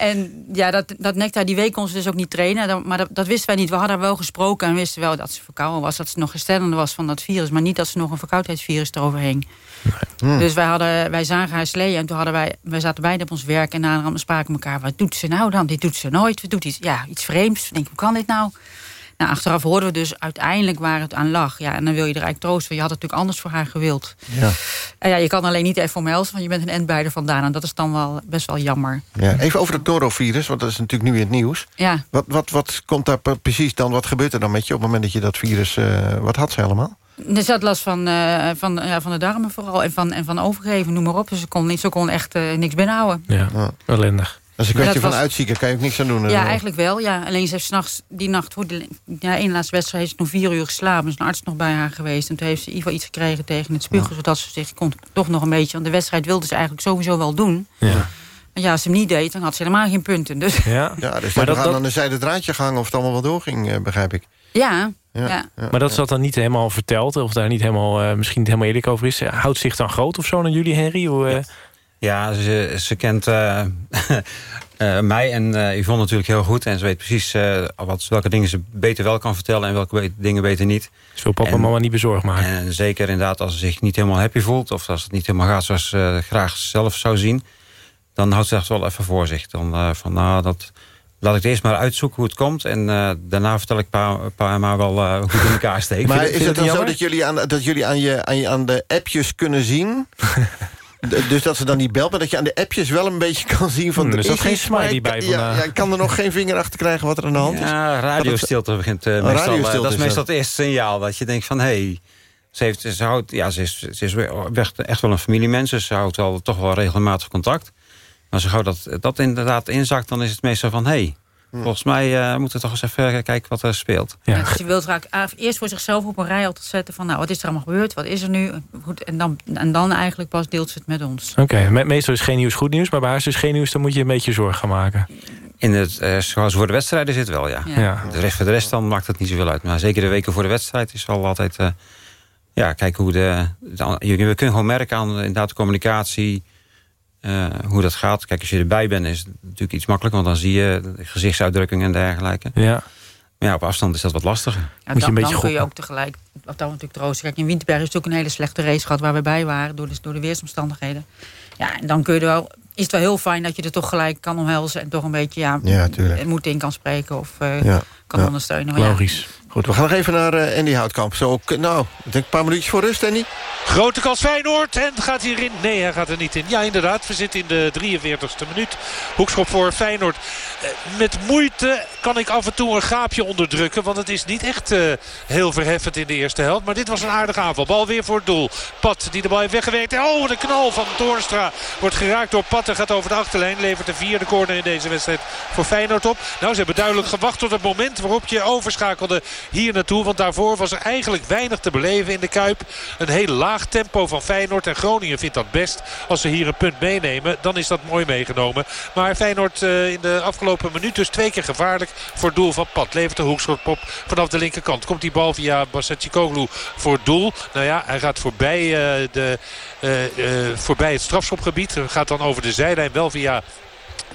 En ja, dat, dat nektar, die week kon ze dus ook niet trainen. Maar dat, dat wisten wij niet. We hadden haar wel gesproken en wisten wel dat ze verkouden was. Dat ze nog herstellende was van dat virus. Maar niet dat ze nog een verkoudheidsvirus eroverheen. Nee. Dus wij, hadden, wij zagen haar sleeën en toen hadden wij, wij zaten beide op ons werk. En na spraken elkaar, wat doet ze nou dan? Dit doet ze nooit. Wat doet iets, ja, iets vreemds. Ik denk, hoe kan dit nou? Nou, achteraf hoorden we dus uiteindelijk waar het aan lag. Ja, en dan wil je er eigenlijk troosten. Je had het natuurlijk anders voor haar gewild. Ja. En ja, je kan alleen niet even omhelzen, want je bent een endbeider vandaan. En dat is dan wel best wel jammer. Ja, even over het norovirus, want dat is natuurlijk nu in het nieuws. Ja. Wat, wat, wat komt daar precies dan? Wat gebeurt er dan met je op het moment dat je dat virus... Uh, wat had ze allemaal? Er zat last van, uh, van, ja, van de darmen vooral. En van, en van overgeven, noem maar op. Dus ze kon, niet, ze kon echt uh, niks binnenhouden. Ja, ja. ellendig. Dat is een kwestie van was... uitzieken, kan je ook niks aan doen. Ja, eigenlijk wel. Ja. Alleen ze heeft s'nachts, die nacht, voor de ja, ene laatste wedstrijd, heeft ze nog vier uur geslapen. Er is een arts nog bij haar geweest. En toen heeft ze in ieder geval iets gekregen tegen het spugen. Zodat ze zich kon toch nog een beetje, want de wedstrijd wilde ze eigenlijk sowieso wel doen. Ja. En ja, als ze hem niet deed, dan had ze helemaal geen punten. Dus. Ja, ja dus maar dat, aan de zijde draadje gehangen of het allemaal wel doorging, eh, begrijp ik. Ja, ja, ja. Maar dat ze dat dan niet helemaal verteld... of daar niet helemaal, uh, misschien niet helemaal eerlijk over is... houdt zich dan groot of zo aan jullie, Henry? Hoe, uh... Ja, ze, ze kent uh, mij en uh, Yvonne natuurlijk heel goed. En ze weet precies uh, wat, welke dingen ze beter wel kan vertellen... en welke be dingen beter niet. Ze wil papa en mama niet bezorgd maken. En zeker inderdaad als ze zich niet helemaal happy voelt... of als het niet helemaal gaat zoals ze graag zelf zou zien... dan houdt ze echt wel even voor zich. Dan van, nou, dat laat ik eerst maar uitzoeken hoe het komt. En uh, daarna vertel ik pa, pa maar wel uh, hoe het in elkaar steekt. Maar is het dan zo dat jullie, aan, dat jullie aan, je, aan, je, aan de appjes kunnen zien... dus dat ze dan niet belt, maar dat je aan de appjes wel een beetje kan zien... van hmm, er is geen smiley bij ja, ja, ik kan er nog geen vinger achter krijgen wat er aan de hand is. Ja, radiostilte begint uh, meestal, uh, dat is meestal het eerste signaal. Dat je denkt van, hé, hey, ze, heeft, ze, houdt, ja, ze is, ze is echt wel een familiemens. Dus ze houdt wel, toch wel regelmatig contact. Maar zo gauw dat, dat inderdaad inzakt, dan is het meestal van... hé, hey. Volgens mij uh, moeten we toch eens even kijken wat er speelt. Ja. Ja, dus je wilt eerst voor zichzelf op een rij altijd zetten... van nou, wat is er allemaal gebeurd, wat is er nu? Goed, en, dan, en dan eigenlijk pas deelt ze het met ons. Oké, okay. meestal is geen nieuws goed nieuws... maar bij haar is dus geen nieuws, dan moet je een beetje zorgen gaan maken. In het, uh, zoals voor de wedstrijden zit wel, ja. ja. De rest, voor de rest dan maakt het niet zoveel uit. Maar zeker de weken voor de wedstrijd is wel altijd... Uh, ja, kijken hoe de... de je, we kunnen gewoon merken aan inderdaad de communicatie uh, hoe dat gaat. Kijk, als je erbij bent is het natuurlijk iets makkelijker... want dan zie je gezichtsuitdrukkingen en dergelijke. Ja. Maar ja, op afstand is dat wat lastiger. Ja, Moet je een beetje dan kun je ook tegelijk, wat dan natuurlijk troosten. Kijk, in Winterberg is het ook een hele slechte race gehad... waar we bij waren, door de, door de weersomstandigheden. Ja, en dan kun je wel, is het wel heel fijn dat je er toch gelijk kan omhelzen... en toch een beetje ja, ja moed in kan spreken of uh, ja, kan ondersteunen. Logisch. Goed, we gaan nog even naar uh, Andy Houtkamp. Zo, nou, ik denk een paar minuutjes voor rust, Andy. Grote kans Feyenoord. En gaat hierin? Nee, hij gaat er niet in. Ja, inderdaad. We zitten in de 43ste minuut. Hoekschop voor Feyenoord. Eh, met moeite kan ik af en toe een gaapje onderdrukken. Want het is niet echt uh, heel verheffend in de eerste helft. Maar dit was een aardige aanval. Bal weer voor het doel. Pat die de bal heeft weggewerkt. Oh, de knal van Toornstra wordt geraakt door Pat. En gaat over de achterlijn. Levert de vierde corner in deze wedstrijd voor Feyenoord op. Nou, ze hebben duidelijk gewacht tot het moment waarop je overschakelde hier naartoe. Want daarvoor was er eigenlijk weinig te beleven in de Kuip. Een heel laag tempo van Feyenoord. En Groningen vindt dat best. Als ze hier een punt meenemen, dan is dat mooi meegenomen. Maar Feyenoord uh, in de afgelopen minuut dus twee keer gevaarlijk voor het doel van Pat. Levert de hoekschop op vanaf de linkerkant. Komt die bal via Basacicoglu voor het doel. Nou ja, hij gaat voorbij, uh, de, uh, voorbij het strafschopgebied. Gaat dan over de zijlijn wel via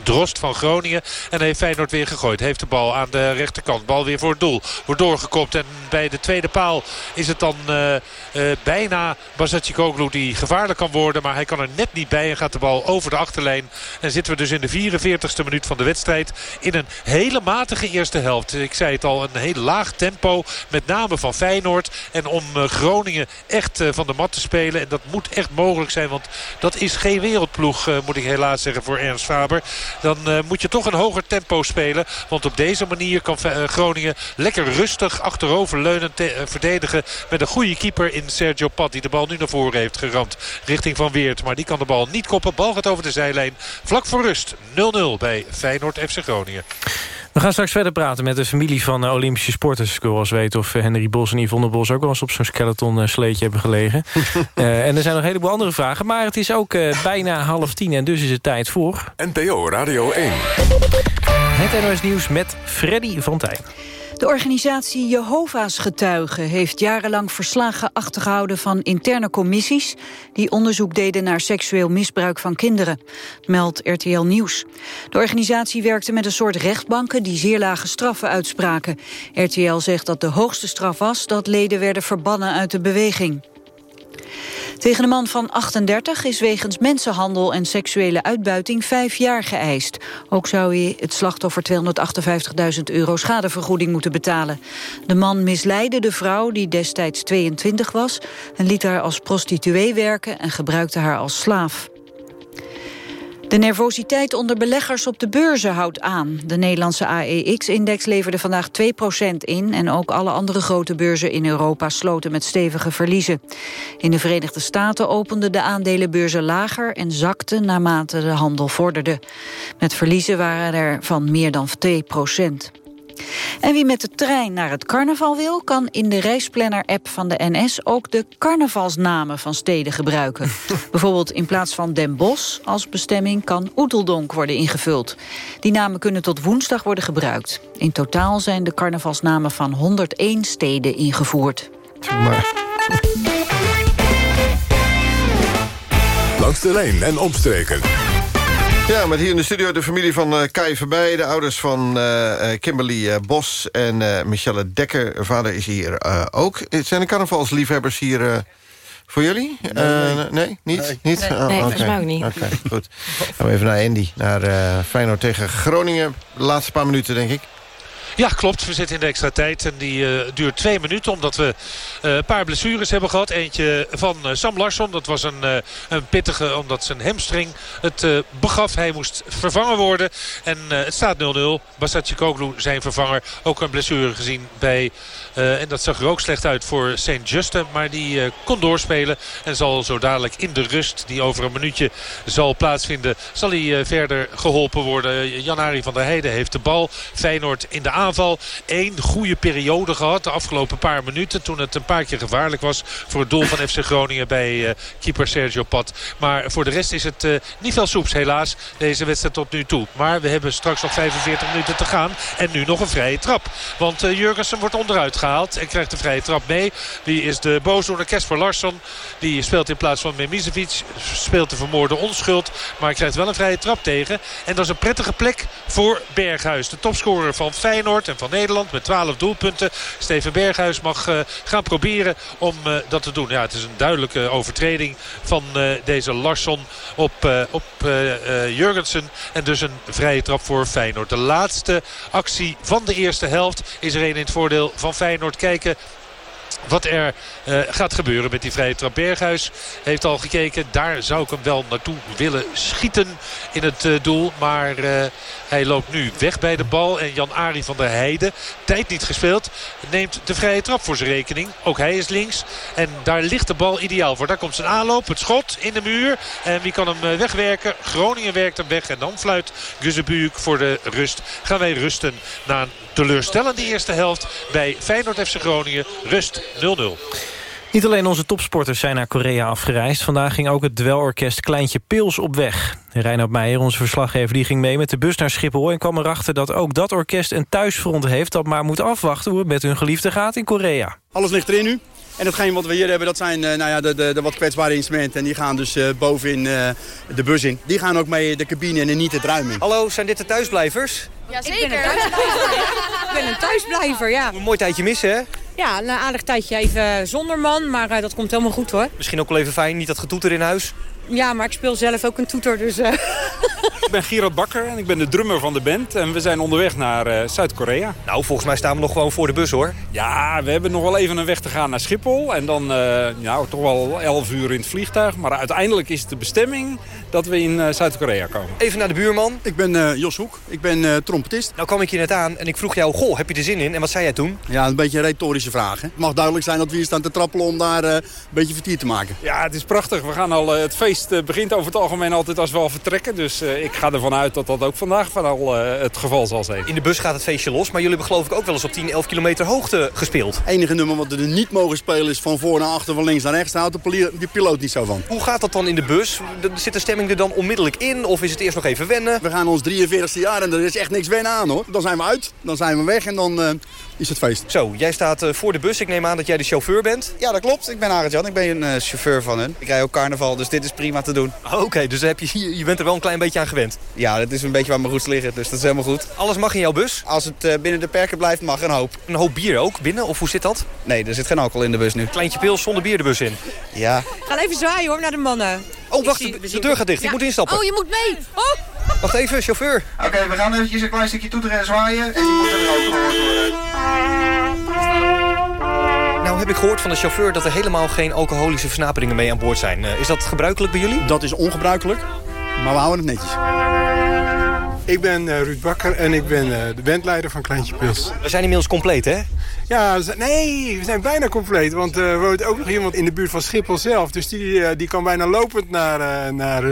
Drost van Groningen. En heeft Feyenoord weer gegooid. Heeft de bal aan de rechterkant. Bal weer voor het doel. Wordt doorgekopt. En bij de tweede paal is het dan uh, uh, bijna die gevaarlijk kan worden. Maar hij kan er net niet bij. En gaat de bal over de achterlijn. En zitten we dus in de 44ste minuut van de wedstrijd. In een hele matige eerste helft. Ik zei het al. Een heel laag tempo. Met name van Feyenoord. En om uh, Groningen echt van de mat te spelen. En dat moet echt mogelijk zijn. Want dat is geen wereldploeg moet ik helaas zeggen voor Ernst Faber. Dan moet je toch een hoger tempo spelen. Want op deze manier kan Groningen lekker rustig achteroverleunend verdedigen. Met een goede keeper in Sergio Pat. Die de bal nu naar voren heeft geramd. Richting Van Weert. Maar die kan de bal niet koppen. Bal gaat over de zijlijn. Vlak voor rust 0-0 bij Feyenoord FC Groningen. We gaan straks verder praten met de familie van de Olympische sporters. Ik wil wel eens weten of Henry Bos en Yvonne Bos... ook wel eens op zo'n skeleton sleetje hebben gelegen. uh, en er zijn nog een heleboel andere vragen. Maar het is ook uh, bijna half tien en dus is het tijd voor... NPO Radio 1. Het NOS Nieuws met Freddy van. De organisatie Jehovah's Getuigen heeft jarenlang verslagen achtergehouden van interne commissies die onderzoek deden naar seksueel misbruik van kinderen, meldt RTL Nieuws. De organisatie werkte met een soort rechtbanken die zeer lage straffen uitspraken. RTL zegt dat de hoogste straf was dat leden werden verbannen uit de beweging. Tegen de man van 38 is wegens mensenhandel en seksuele uitbuiting vijf jaar geëist. Ook zou hij het slachtoffer 258.000 euro schadevergoeding moeten betalen. De man misleidde de vrouw, die destijds 22 was... en liet haar als prostituee werken en gebruikte haar als slaaf. De nervositeit onder beleggers op de beurzen houdt aan. De Nederlandse AEX-index leverde vandaag 2% in... en ook alle andere grote beurzen in Europa sloten met stevige verliezen. In de Verenigde Staten openden de aandelenbeurzen lager... en zakten naarmate de handel vorderde. Met verliezen waren er van meer dan 2 en wie met de trein naar het carnaval wil... kan in de reisplanner-app van de NS ook de carnavalsnamen van steden gebruiken. Bijvoorbeeld in plaats van Den Bosch als bestemming... kan Oeteldonk worden ingevuld. Die namen kunnen tot woensdag worden gebruikt. In totaal zijn de carnavalsnamen van 101 steden ingevoerd. Maar... Langs de lijn en omstreken. Ja, met hier in de studio de familie van uh, Kai Verbij... de ouders van uh, Kimberly Bos en Michelle Dekker. Vader is hier ook. Zijn de carnavalsliefhebbers hier voor jullie? Nee, nee. nee niet? Nee, niet? nee, oh, nee okay. volgens mij ook niet. Oké, okay, goed. Gaan we even naar Andy, naar Feyenoord tegen Groningen. De laatste paar minuten, denk ik. Ja, klopt. We zitten in de extra tijd. En die uh, duurt twee minuten. Omdat we uh, een paar blessures hebben gehad. Eentje van uh, Sam Larsson. Dat was een, een pittige. Omdat zijn hamstring het begaf. Hij moest vervangen worden. En het staat 0-0. Basatje Koglu, zijn vervanger. Ook een blessure gezien bij... en dat zag er ook slecht uit voor St. Justin. Maar die kon doorspelen. En zal zo dadelijk in de rust. Die over een minuutje zal plaatsvinden. Zal hij verder geholpen worden. Jan-Ari van der Heijden heeft de bal. Feyenoord in de aanval aanval één goede periode gehad. De afgelopen paar minuten. Toen het een paar keer gevaarlijk was voor het doel van FC Groningen bij uh, keeper Sergio Pat. Maar voor de rest is het uh, niet veel soeps helaas. Deze wedstrijd tot nu toe. Maar we hebben straks nog 45 minuten te gaan. En nu nog een vrije trap. Want uh, Jurgensen wordt onderuit gehaald. En krijgt de vrije trap mee. Die is de boosdoener Kesper Larsson. Die speelt in plaats van Memisevic. Speelt de vermoorde onschuld. Maar krijgt wel een vrije trap tegen. En dat is een prettige plek voor Berghuis. De topscorer van Feyenoord en van Nederland met 12 doelpunten. Steven Berghuis mag uh, gaan proberen om uh, dat te doen. Ja, het is een duidelijke overtreding van uh, deze Larsson op, op Jurgensen. En dus een vrije trap voor Feyenoord. De laatste actie van de eerste helft is er een in het voordeel van Feyenoord. Kijken wat er gaat gebeuren met die vrije trap. Berghuis heeft al gekeken. Daar zou ik hem wel naartoe willen schieten in het doel. Maar hij loopt nu weg bij de bal. En Jan-Ari van der Heijden, tijd niet gespeeld, neemt de vrije trap voor zijn rekening. Ook hij is links. En daar ligt de bal ideaal voor. Daar komt zijn aanloop, het schot in de muur. En wie kan hem wegwerken? Groningen werkt hem weg. En dan fluit Guzebujuk voor de rust. Gaan wij rusten na een teleurstellende eerste helft bij Feyenoord FC Groningen. Rust 0-0. Niet alleen onze topsporters zijn naar Korea afgereisd. Vandaag ging ook het dwelorkest Kleintje Pils op weg. Reinhard Meijer, onze verslaggever, die ging mee met de bus naar Schiphol... en kwam erachter dat ook dat orkest een thuisfront heeft... dat maar moet afwachten hoe het met hun geliefde gaat in Korea. Alles ligt erin nu. En hetgeen wat we hier hebben, dat zijn uh, nou ja, de, de, de, wat kwetsbare instrumenten. En die gaan dus uh, bovenin uh, de bus in. Die gaan ook mee de cabine en niet het ruim in. Hallo, zijn dit de thuisblijvers? Jazeker. Ik ben een thuisblijver. ik ben een thuisblijver, ja. Een mooi tijdje missen, hè? Ja, een aardig tijdje even zonder man, maar dat komt helemaal goed hoor. Misschien ook wel even fijn, niet dat getoeter in huis? Ja, maar ik speel zelf ook een toeter, dus... eh. Ik ben Gerard Bakker en ik ben de drummer van de band. En we zijn onderweg naar eh, Zuid-Korea. Nou, volgens mij staan we nog gewoon voor de bus, hoor. Ja, we hebben nog wel even een weg te gaan naar Schiphol. En dan uh, nou, toch wel 11 uur in het vliegtuig. Maar uiteindelijk is het de bestemming dat we in uh, Zuid-Korea komen. Even naar de buurman. Ik ben uh, Jos Hoek. Ik ben trompetist. Nou kwam ik je net aan en ik vroeg jou, goh, heb je er zin in? En wat zei jij toen? Ja, een beetje een retorische vraag. Hè? Het mag duidelijk zijn dat we hier staan te trappelen om daar een beetje vertier te maken. Ja, het is prachtig. We gaan al, het feest begint over het algemeen altijd als we al vertrekken. Dus ik ga ervan uit dat dat ook vandaag van al het geval zal zijn. In de bus gaat het feestje los, maar jullie hebben geloof ik ook wel eens op 10, 11 kilometer hoogte gespeeld. Het enige nummer wat we er niet mogen spelen is van voor naar achter, van links naar rechts. Daar houdt de piloot niet zo van. Hoe gaat dat dan in de bus? Zit de stemming er dan onmiddellijk in of is het eerst nog even wennen? We gaan ons 43ste jaar en er is echt niks wennen aan hoor. Dan zijn we uit, dan zijn we weg en dan uh, is het feest. Zo, jij staat uh, voor de bus. Ik neem aan dat jij de chauffeur bent. Ja, dat klopt. Ik ben Arend-Jan. Ik ben een uh, chauffeur van hun. Ik rij ook carnaval, dus dit is prima te doen. Oké, okay, dus heb je, je bent er wel een klein beetje aan gewend? Ja, dat is een beetje waar mijn roots liggen, dus dat is helemaal goed. Alles mag in jouw bus? Als het binnen de perken blijft, mag een hoop. Een hoop bier ook binnen, of hoe zit dat? Nee, er zit geen alcohol in de bus nu. Kleintje pils zonder bier de bus in? Ja. Ga even zwaaien hoor, naar de mannen. Oh, wacht, de, de deur gaat dicht. Ja. Ik moet instappen. Oh, je moet mee. Oh. Wacht even, chauffeur. Oké, okay, we gaan eventjes een klein stukje toeteren en zwaaien. En die moet er ook gehoord worden. Nou heb ik gehoord van de chauffeur dat er helemaal geen alcoholische versnaperingen mee aan boord zijn. Uh, is dat gebruikelijk bij jullie? Dat is ongebruikelijk, maar we houden het netjes. Ik ben uh, Ruud Bakker en ik ben uh, de bandleider van Kleintje Pils. We zijn inmiddels compleet, hè? Ja, nee, we zijn bijna compleet. Want er uh, woont ook nog iemand in de buurt van Schiphol zelf. Dus die, die kan bijna lopend naar, naar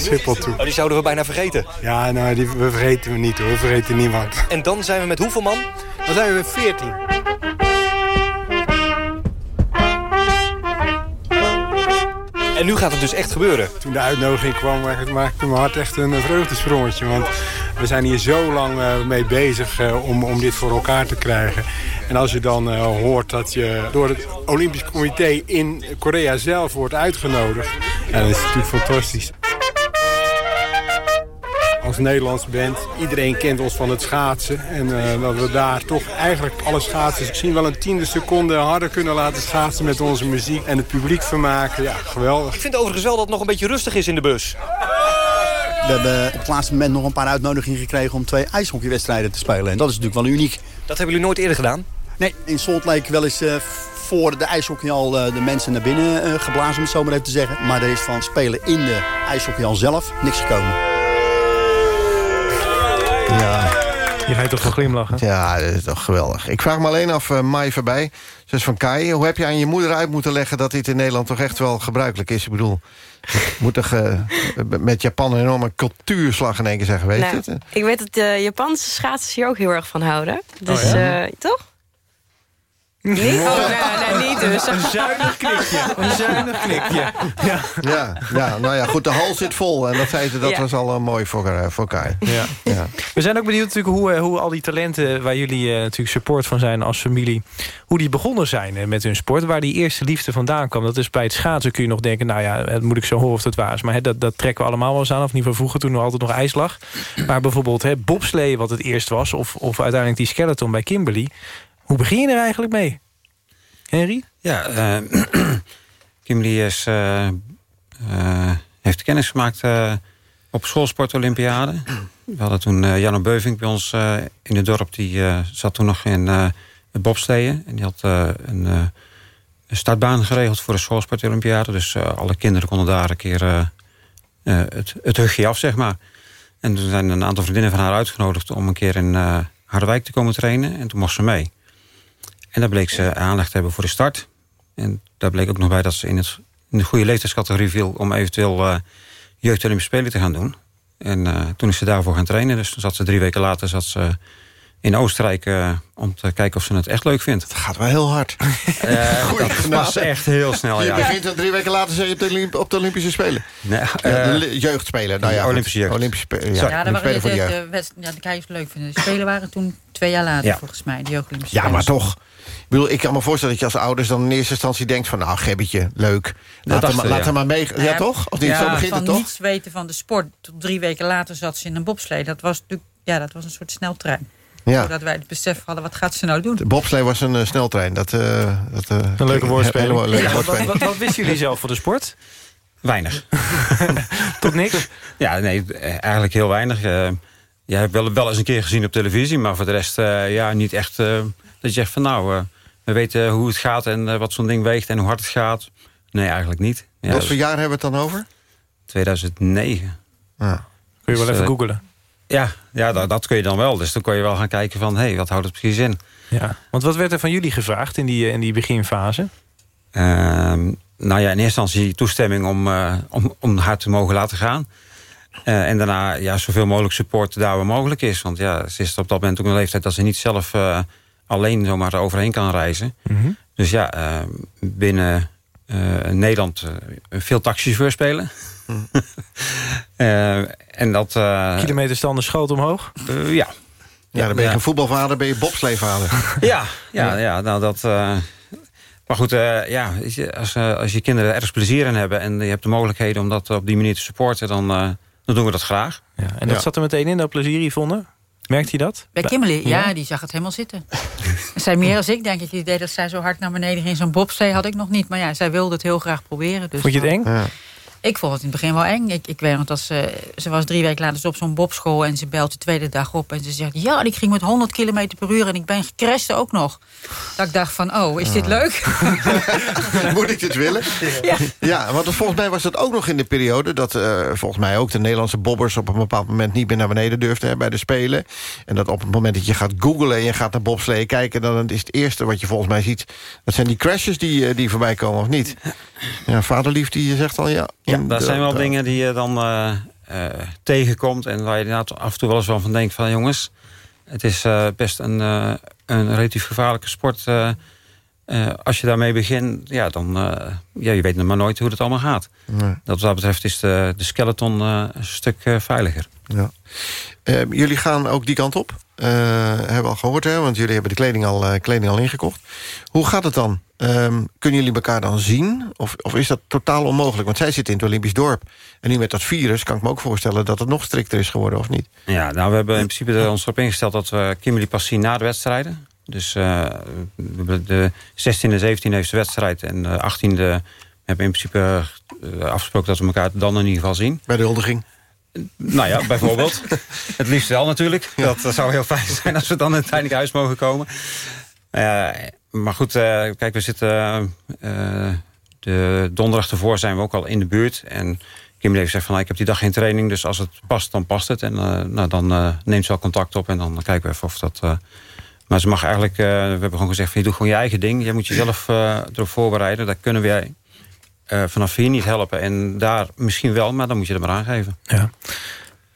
Schiphol toe. Oh, die zouden we bijna vergeten? Ja, nou, die, we vergeten we niet hoor. We vergeten niemand. En dan zijn we met hoeveel man? Dan zijn we met 14. En nu gaat het dus echt gebeuren. Toen de uitnodiging kwam, maakte mijn hart echt een vreugdesprongetje. Want we zijn hier zo lang mee bezig om, om dit voor elkaar te krijgen. En als je dan uh, hoort dat je door het Olympisch Comité in Korea zelf wordt uitgenodigd... Ja, dat is natuurlijk fantastisch als Nederlands band. Iedereen kent ons van het schaatsen. En uh, dat we daar toch eigenlijk alle schaatsers misschien wel een tiende seconde harder kunnen laten schaatsen met onze muziek. En het publiek vermaken. Ja, geweldig. Ik vind overigens wel dat het nog een beetje rustig is in de bus. We hebben op het laatste moment nog een paar uitnodigingen gekregen om twee ijshockeywedstrijden te spelen. En dat is natuurlijk wel uniek. Dat hebben jullie nooit eerder gedaan? Nee, in Salt Lake wel eens uh, voor de ijshockeywal uh, de mensen naar binnen uh, geblazen, om het zo maar even te zeggen. Maar er is van spelen in de ijshockeywal zelf niks gekomen. Ja. Je gaat toch wel glimlachen? Ja, dat is toch geweldig. Ik vraag me alleen af, uh, Mai voorbij, zus van Kai... hoe heb je aan je moeder uit moeten leggen... dat dit in Nederland toch echt wel gebruikelijk is? Ik bedoel, moet toch uh, met Japan een enorme cultuurslag in één keer zeggen, weet nou, je het? Ik weet dat de Japanse schaatsers hier ook heel erg van houden. Dus, oh, ja? uh, toch? Niet? Oh, nee, nee, niet dus. Een zuinig knikje. Een zuinig knikje. Ja. Ja, ja, nou ja, goed, de hal zit vol. En dat zei ze, dat Ja. was al uh, mooi voor, uh, voor Kai. Ja. Ja. We zijn ook benieuwd natuurlijk hoe, eh, hoe al die talenten... waar jullie natuurlijk support van zijn als familie... hoe die begonnen zijn met hun sport. Waar die eerste liefde vandaan kwam. Dat is bij het schaatsen kun je nog denken... nou ja, het moet ik zo horen of dat waar is. Maar hè, dat, dat trekken we allemaal wel eens aan. Of in ieder geval vroeger toen er altijd nog ijs lag. Maar bijvoorbeeld hè, bobslee wat het eerst was... Of, of uiteindelijk die skeleton bij Kimberly. Hoe begin je er eigenlijk mee? Henry? Ja, Kimberly is, eh, eh, heeft kennis gemaakt op schoolsport-olympiade. We hadden toen Janne Beuving bij ons in het dorp. Die zat toen nog in het. En die had een, een startbaan geregeld voor de schoolsport-olympiade. Dus alle kinderen konden daar een keer het, het hugje af, zeg maar. En toen zijn een aantal vriendinnen van haar uitgenodigd... om een keer in Harderwijk te komen trainen. En toen mocht ze mee. En daar bleek ze aanleg te hebben voor de start. En daar bleek ook nog bij dat ze in, het, in de goede leeftijdscategorie viel... om eventueel uh, jeugd Olympische Spelen te gaan doen. En uh, toen is ze daarvoor gaan trainen. Dus toen zat ze drie weken later zat ze in Oostenrijk... Uh, om te kijken of ze het echt leuk vindt. Het gaat wel heel hard. Uh, dat was echt heel snel, Je ja. begint en drie weken later zeg je op de, Olymp op de Olympische Spelen. Nee, de uh, jeugdspelen. Nou ja, Olympische jeugd. Olympische Spelen. Ja, Ja, daar waren spelen voor de, de de, jeugd. de, wedst- ja, de kijkers leuk vinden. De Spelen waren toen twee jaar later, Ja. volgens mij, de Jeugd Olympische Ja, maar toch. Ik bedoel, ik kan me voorstellen dat je als ouders dan in eerste instantie denkt van... nou, gebbetje, leuk. Laat, hem, laat ja. hem maar mee. Ja, ja, toch? Of niet? ja, Zo begint van het toch? niets weten van de sport. Tot drie weken later zat ze in een bobslee. Dat was natuurlijk, ja, dat was een soort sneltrein. Ja. Zodat wij het besef hadden, wat gaat ze nou doen? De bobslee was een eh, sneltrein. Dat, eh dat, eh, Een leuke woordspeling. Leuke Ja, wat, woordspeling. wat, wat wisten jullie zelf voor de sport? Weinig. Tot niks? Ja, nee, eigenlijk heel weinig. Uh, jij hebt wel, wel eens een keer gezien op televisie... maar voor de rest uh, ja, niet echt uh, dat je zegt van nou... we weten hoe het gaat en wat zo'n ding weegt en hoe hard het gaat. Nee, eigenlijk niet. Ja, wat voor jaar hebben we het dan over? 2009. Ja. Kun je wel Dus, even eh, googelen. Ja, ja dat, dat kun je dan wel. Dus dan kun je wel gaan kijken van... hé, hey, wat houdt het precies in? Ja. Want wat werd er van jullie gevraagd in die, in die beginfase? Ehm, nou ja, in eerste instantie toestemming om, eh, om, om haar te mogen laten gaan. Eh, en daarna ja, zoveel mogelijk support daar waar mogelijk is. Want ja, ze is op dat moment ook een leeftijd dat ze niet zelf eh, alleen zomaar overheen kan reizen. Mhm. Dus ja, eh, binnen eh, Nederland eh, veel taxichauffeur spelen. Eh, en dat... eh, Kilometerstanden schoot omhoog? eh, ja. Ja, dan ben je geen voetbalvader, ben je bobsleevader. Ja, ja, ja nou dat... eh, maar goed, eh, ja, weet je, als, eh, als je kinderen ergens plezier in hebben... en je hebt de mogelijkheden om dat op die manier te supporten... dan, eh, dan doen we dat graag. Ja, en dat zat er meteen in, dat plezier, Yvonne? Merkt hij dat? Bij Kimberly, ja, die zag het helemaal zitten. zij meer als ik, denk ik. Het idee dat zij zo hard naar beneden ging. Zo'n bobslee had ik nog niet. Maar ja, zij wilde het heel graag proberen. Dus Vond je het eng? Ik vond het in het begin wel eng. Ik, ik weet nog dat ze... Ze was drie weken later dus op zo'n bobschool... en ze belt de tweede dag op en ze zegt... ja, ik ging met 100 km per uur en ik ben gecrashed ook nog. Dat ik dacht van, oh, is dit leuk? Moet ik dit willen? Ja. Ja, want volgens mij was dat ook nog in de periode... dat eh, volgens mij ook de Nederlandse bobbers op een bepaald moment... niet meer naar beneden durfden hè, bij de Spelen. En dat op het moment dat je gaat googlen en je gaat naar bobsleeën kijken... dan is het eerste wat je volgens mij ziet... dat zijn die crashes die, eh, die voorbij komen, of niet? Ja, vaderlief die zegt al ja. Ja, inderdaad. zijn wel dingen die je dan eh, eh, tegenkomt... en waar je inderdaad af en toe wel eens wel van denkt van... jongens, het is eh, best een, een relatief gevaarlijke sport... eh, als je daarmee begint, ja, dan... eh, ja, je weet nog maar nooit hoe het allemaal gaat. Nee. Dat wat dat betreft is de, de skeleton eh, een stuk veiliger. Ja. Eh, jullie gaan ook die kant op. Hebben we al gehoord, hè? Want jullie hebben de kleding al, kleding al ingekocht. Hoe gaat het dan? Ehm, kunnen jullie elkaar dan zien? Of, of is dat totaal onmogelijk? Want zij zit in het Olympisch dorp. En nu met dat virus kan ik me ook voorstellen... dat het nog strikter is geworden, of niet? Ja, nou, we hebben in principe ons erop ingesteld dat we Kimberly pas zien na de wedstrijden. Dus we hebben de 16e en 17e heeft de wedstrijd en de 18e hebben in principe eh, afgesproken dat we elkaar dan in ieder geval zien. Bij de huldiging? Nou ja, bijvoorbeeld. het liefst wel natuurlijk. Dat zou heel fijn zijn als we dan uiteindelijk huis mogen komen. Maar goed, eh, kijk, we zitten... de donderdag ervoor zijn we ook al in de buurt. En Kim heeft gezegd van, nou, ik heb die dag geen training... dus als het past, dan past het. En nou, dan neemt ze wel contact op en dan kijken we even of dat... maar ze mag eigenlijk, eh, we hebben gewoon gezegd... Van, je doet gewoon je eigen ding. Je moet jezelf eh erop voorbereiden. Daar kunnen wij eh, vanaf hier niet helpen. En daar misschien wel, maar dan moet je er maar aangeven. Ja.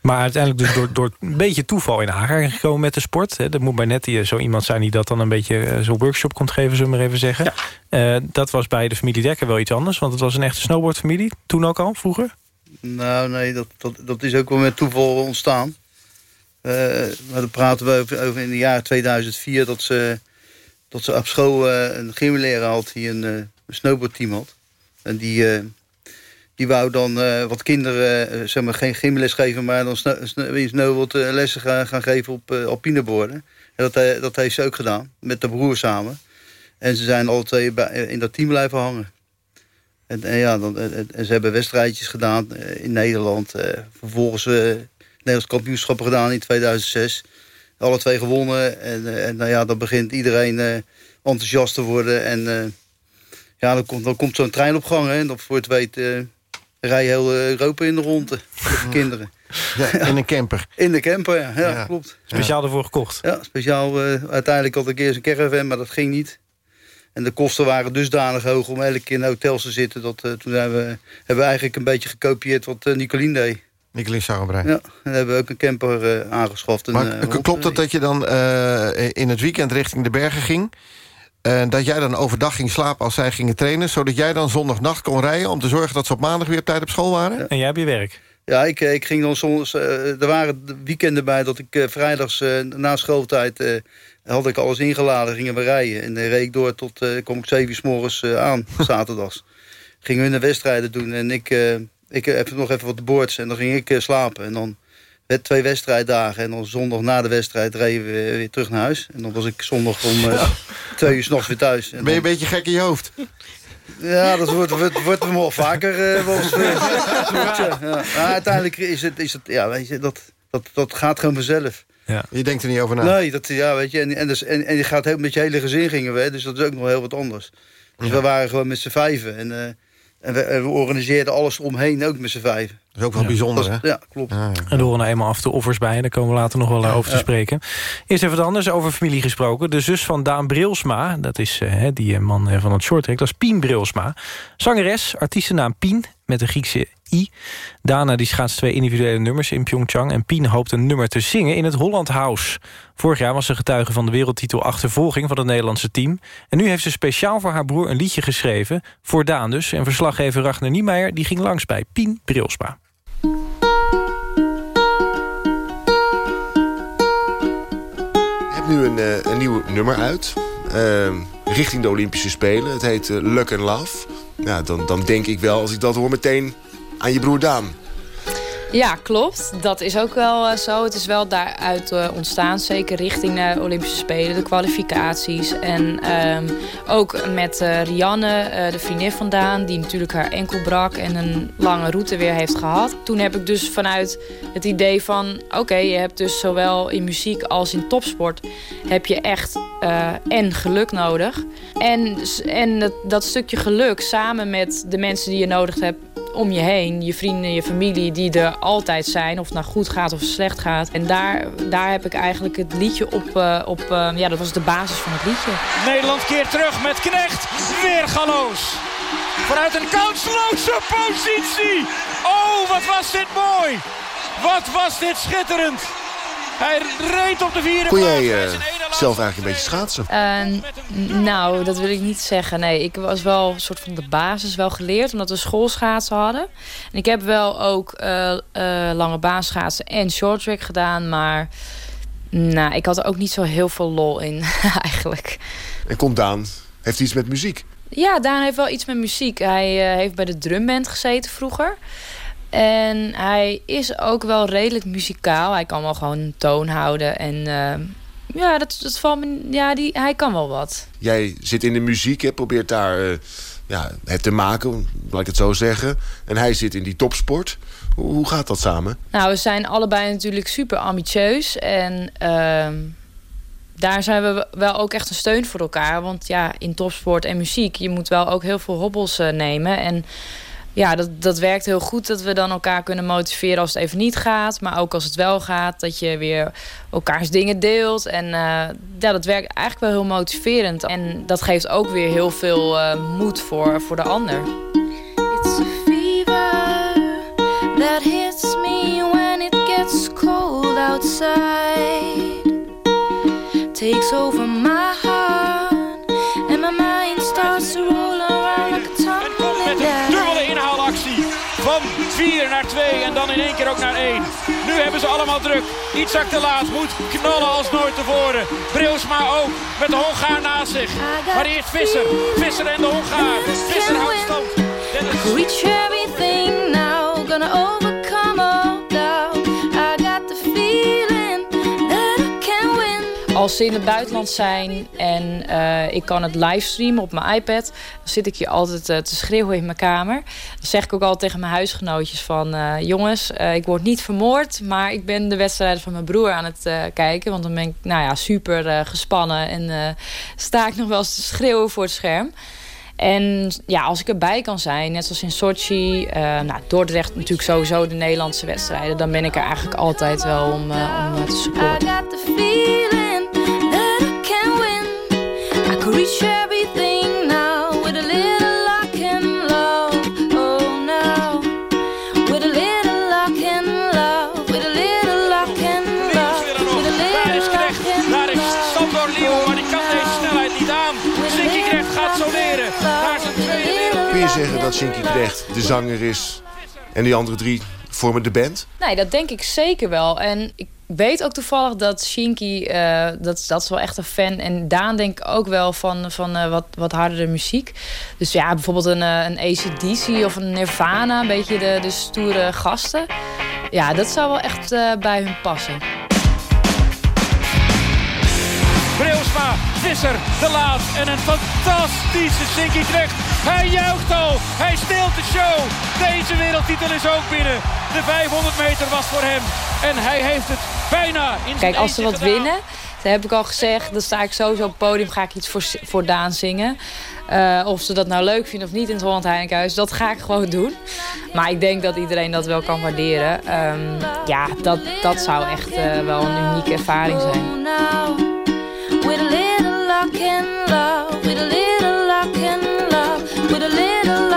Maar uiteindelijk dus door, door een beetje toeval in aanraking gekomen met de sport. Hè. Er moet bij net zo iemand zijn die dat dan een beetje zo'n workshop komt geven, zullen we maar even zeggen. Eh, dat was bij de familie Dekker wel iets anders, want het was een echte snowboardfamilie. Toen ook al, vroeger? Nou, nee, dat, dat, dat is ook wel met toeval ontstaan. Eh, maar dan praten we over, in het jaar 2004... dat ze, dat ze op school eh, een gymleraar had die een, eh, een snowboardteam had. En die, die wou dan wat kinderen, zeg maar geen gymles geven... maar dan sno sno in snowboard lessen gaan, gaan geven op alpineborden. En dat, dat heeft ze ook gedaan, met de broer samen. En ze zijn alle twee in dat team blijven hangen. En, ja, dan, en, ze hebben wedstrijdjes gedaan in Nederland. vervolgens Nederlands kampioenschappen gedaan in 2006. Alle twee gewonnen. En, eh, en nou ja, dan begint iedereen eh, enthousiast te worden. En eh, ja, dan komt, dan komt zo'n trein op gang. Hè, en dan voor het weet eh rijden heel Europa in de ronde. Met de kinderen. Ja, in een camper. In de camper, ja. ja, Ja. klopt. Speciaal ervoor gekocht? Ja, speciaal. eh, uiteindelijk had ik eerst een caravan, maar dat ging niet. En de kosten waren dusdanig hoog om elke keer in hotels te zitten. Dat, eh, toen hebben we, hebben we eigenlijk een beetje gekopieerd wat uh, Nicolien deed. Nicolien Sauerbrei. Ja, en hebben we ook een camper uh, aangeschaft. Maar en, uh, klopt het dat je dan uh, in het weekend richting de bergen ging... En dat jij dan overdag ging slapen als zij gingen trainen... zodat jij dan zondagnacht kon rijden... om te zorgen dat ze op maandag weer op tijd op school waren? Ja. En jij hebt je werk? Ja, ik, ik ging dan soms... Uh, er waren weekenden bij dat ik uh, vrijdags uh, na schooltijd... had ik alles ingeladen, gingen we rijden. En dan reed ik door tot... kom ik zeven uur s morgens aan, zaterdags. gingen we de wedstrijden doen. En ik, ik heb nog even wat de boards. En dan ging ik slapen. En dan werd twee wedstrijddagen. En dan zondag na de wedstrijd reden we weer terug naar huis. En dan was ik zondag om uh, twee uur s'nachts weer thuis. En ben je een beetje gek in je hoofd? Ja, dat wordt, wordt, wordt wel vaker uh, volgens ja. ja. Uiteindelijk is het, is het ja, weet je, dat, dat, dat gaat gewoon vanzelf. Ja. Je denkt er niet over na? Nee, dat, ja, weet je, en, en, dus, en, en je gaat heel, met je hele gezin gingen we, dus dat is ook nog heel wat anders. Dus we waren gewoon met z'n vijven en... Uh, en we, we, organiseerden alles omheen, ook met z'n vijven. Dat is ook wel bijzonder, hè? Ja, klopt. En er horen nou eenmaal af en toe offers bij. Daar komen we later nog wel over te spreken. Eerst even wat anders over familie gesproken. De zus van Daan Brilsma, dat is uh, die man van het shorttrack... dat is Pien Brilsma. Zangeres, artiestennaam Pien, met de Griekse I. Dana die schaatst twee individuele nummers in Pyeongchang... en Pien hoopt een nummer te zingen in het Holland House. Vorig jaar was ze getuige van de wereldtitel achtervolging... van het Nederlandse team. En nu heeft ze speciaal voor haar broer een liedje geschreven... voor Daan dus. En verslaggever Ragnar Niemeyer die ging langs bij Pien Brilsma. Nu een, uh, een nieuw nummer uit. Uh, richting de Olympische Spelen. Het heet uh, Luck and Love. Ja, dan, dan denk ik wel, als ik dat hoor, meteen aan je broer Daan. Ja, klopt. Dat is ook wel uh, zo. Het is wel daaruit uh, ontstaan, zeker richting de Olympische Spelen, de kwalificaties. En um, ook met uh, Rianne, de vriendin vandaan, die natuurlijk haar enkel brak en een lange route weer heeft gehad. Toen heb ik dus vanuit het idee van, oké, je hebt dus zowel in muziek als in topsport, heb je echt en geluk nodig. En, en dat stukje geluk samen met de mensen die je nodig hebt om je heen, je vrienden, je familie, die er altijd zijn. Of het nou goed gaat of slecht gaat. En daar, daar heb ik eigenlijk het liedje op, uh, op uh, ja, dat was de basis van het liedje. Nederland keert terug met Knecht, weer galoos. Vanuit een kansloze positie. Oh, wat was dit mooi. Wat was dit schitterend. Hij reed op de vierde jij uh, zelf eigenlijk een beetje schaatsen? Uh, nou, dat wil ik niet zeggen. Nee, ik was wel een soort van de basis wel geleerd. Omdat we schoolschaatsen hadden. En ik heb wel ook uh, lange baanschaatsen en shorttrack gedaan. Maar nou, ik had er ook niet zo heel veel lol in eigenlijk. En komt Daan, heeft hij iets met muziek? Ja, Daan heeft wel iets met muziek. Hij heeft bij de drumband gezeten vroeger. En hij is ook wel redelijk muzikaal. Hij kan wel gewoon een toon houden. En ja, dat, dat valt me, ja die, hij kan wel wat. Jij zit in de muziek, hè, probeert daar uh, ja, het te maken, laat ik het zo zeggen. En hij zit in die topsport. Hoe, hoe gaat dat samen? Nou, we zijn allebei natuurlijk super ambitieus. En uh, daar zijn we wel ook echt een steun voor elkaar. Want ja, in topsport en muziek, je moet wel ook heel veel hobbels uh, nemen. En ja, dat, dat werkt heel goed dat we dan elkaar kunnen motiveren als het even niet gaat. Maar ook als het wel gaat, dat je weer elkaars dingen deelt. En uh, ja, dat werkt eigenlijk wel heel motiverend. En dat geeft ook weer heel veel uh, moed voor, voor de ander. It's a fever that hits me when it gets cold outside. Takes over my heart in één keer ook naar 1. Nu hebben ze allemaal druk. Itzak te laat moet knallen als nooit tevoren. Brilsma ook met de Hongaar naast zich. Maar eerst Visser. Visser en de Hongaar. Visser houdt stand. Als ze in het buitenland zijn en uh, ik kan het livestreamen op mijn iPad... dan zit ik hier altijd uh, te schreeuwen in mijn kamer. Dan zeg ik ook altijd tegen mijn huisgenootjes van... Uh, jongens, ik word niet vermoord... maar ik ben de wedstrijden van mijn broer aan het kijken. Want dan ben ik nou ja, super gespannen en sta ik nog wel eens te schreeuwen voor het scherm. En ja, als ik erbij kan zijn, net zoals in Sochi, nou, Dordrecht natuurlijk sowieso de Nederlandse wedstrijden... dan ben ik er eigenlijk altijd wel om, om te supporten. Zeggen dat Sinky Krecht de zanger is en die andere drie vormen de band? Nee, dat denk ik zeker wel. En ik weet ook toevallig dat Shinky, uh, dat, dat is wel echt een fan. En Daan denk ik ook wel van, van uh, wat, wat hardere muziek. Dus ja, bijvoorbeeld een, uh, een ACDC of een Nirvana. Een beetje de, de stoere gasten. Ja, dat zou wel echt bij hun passen. Breusma, Visser, De Laat en een fantastische Sinky Krecht Hij juicht al. Hij steelt de show. Deze wereldtitel is ook binnen. De 500 meter was voor hem. En hij heeft het bijna in Kijk, als ze wat gedaan. winnen, dat heb ik al gezegd... dan sta ik sowieso op het podium, ga ik iets voor, voor Daan zingen. Eh, of ze dat nou leuk vinden of niet in het Holland Heinekenhuis... dat ga ik gewoon doen. Maar ik denk dat iedereen dat wel kan waarderen. Ehm, ja, dat, dat zou echt eh, wel een unieke ervaring zijn. With a little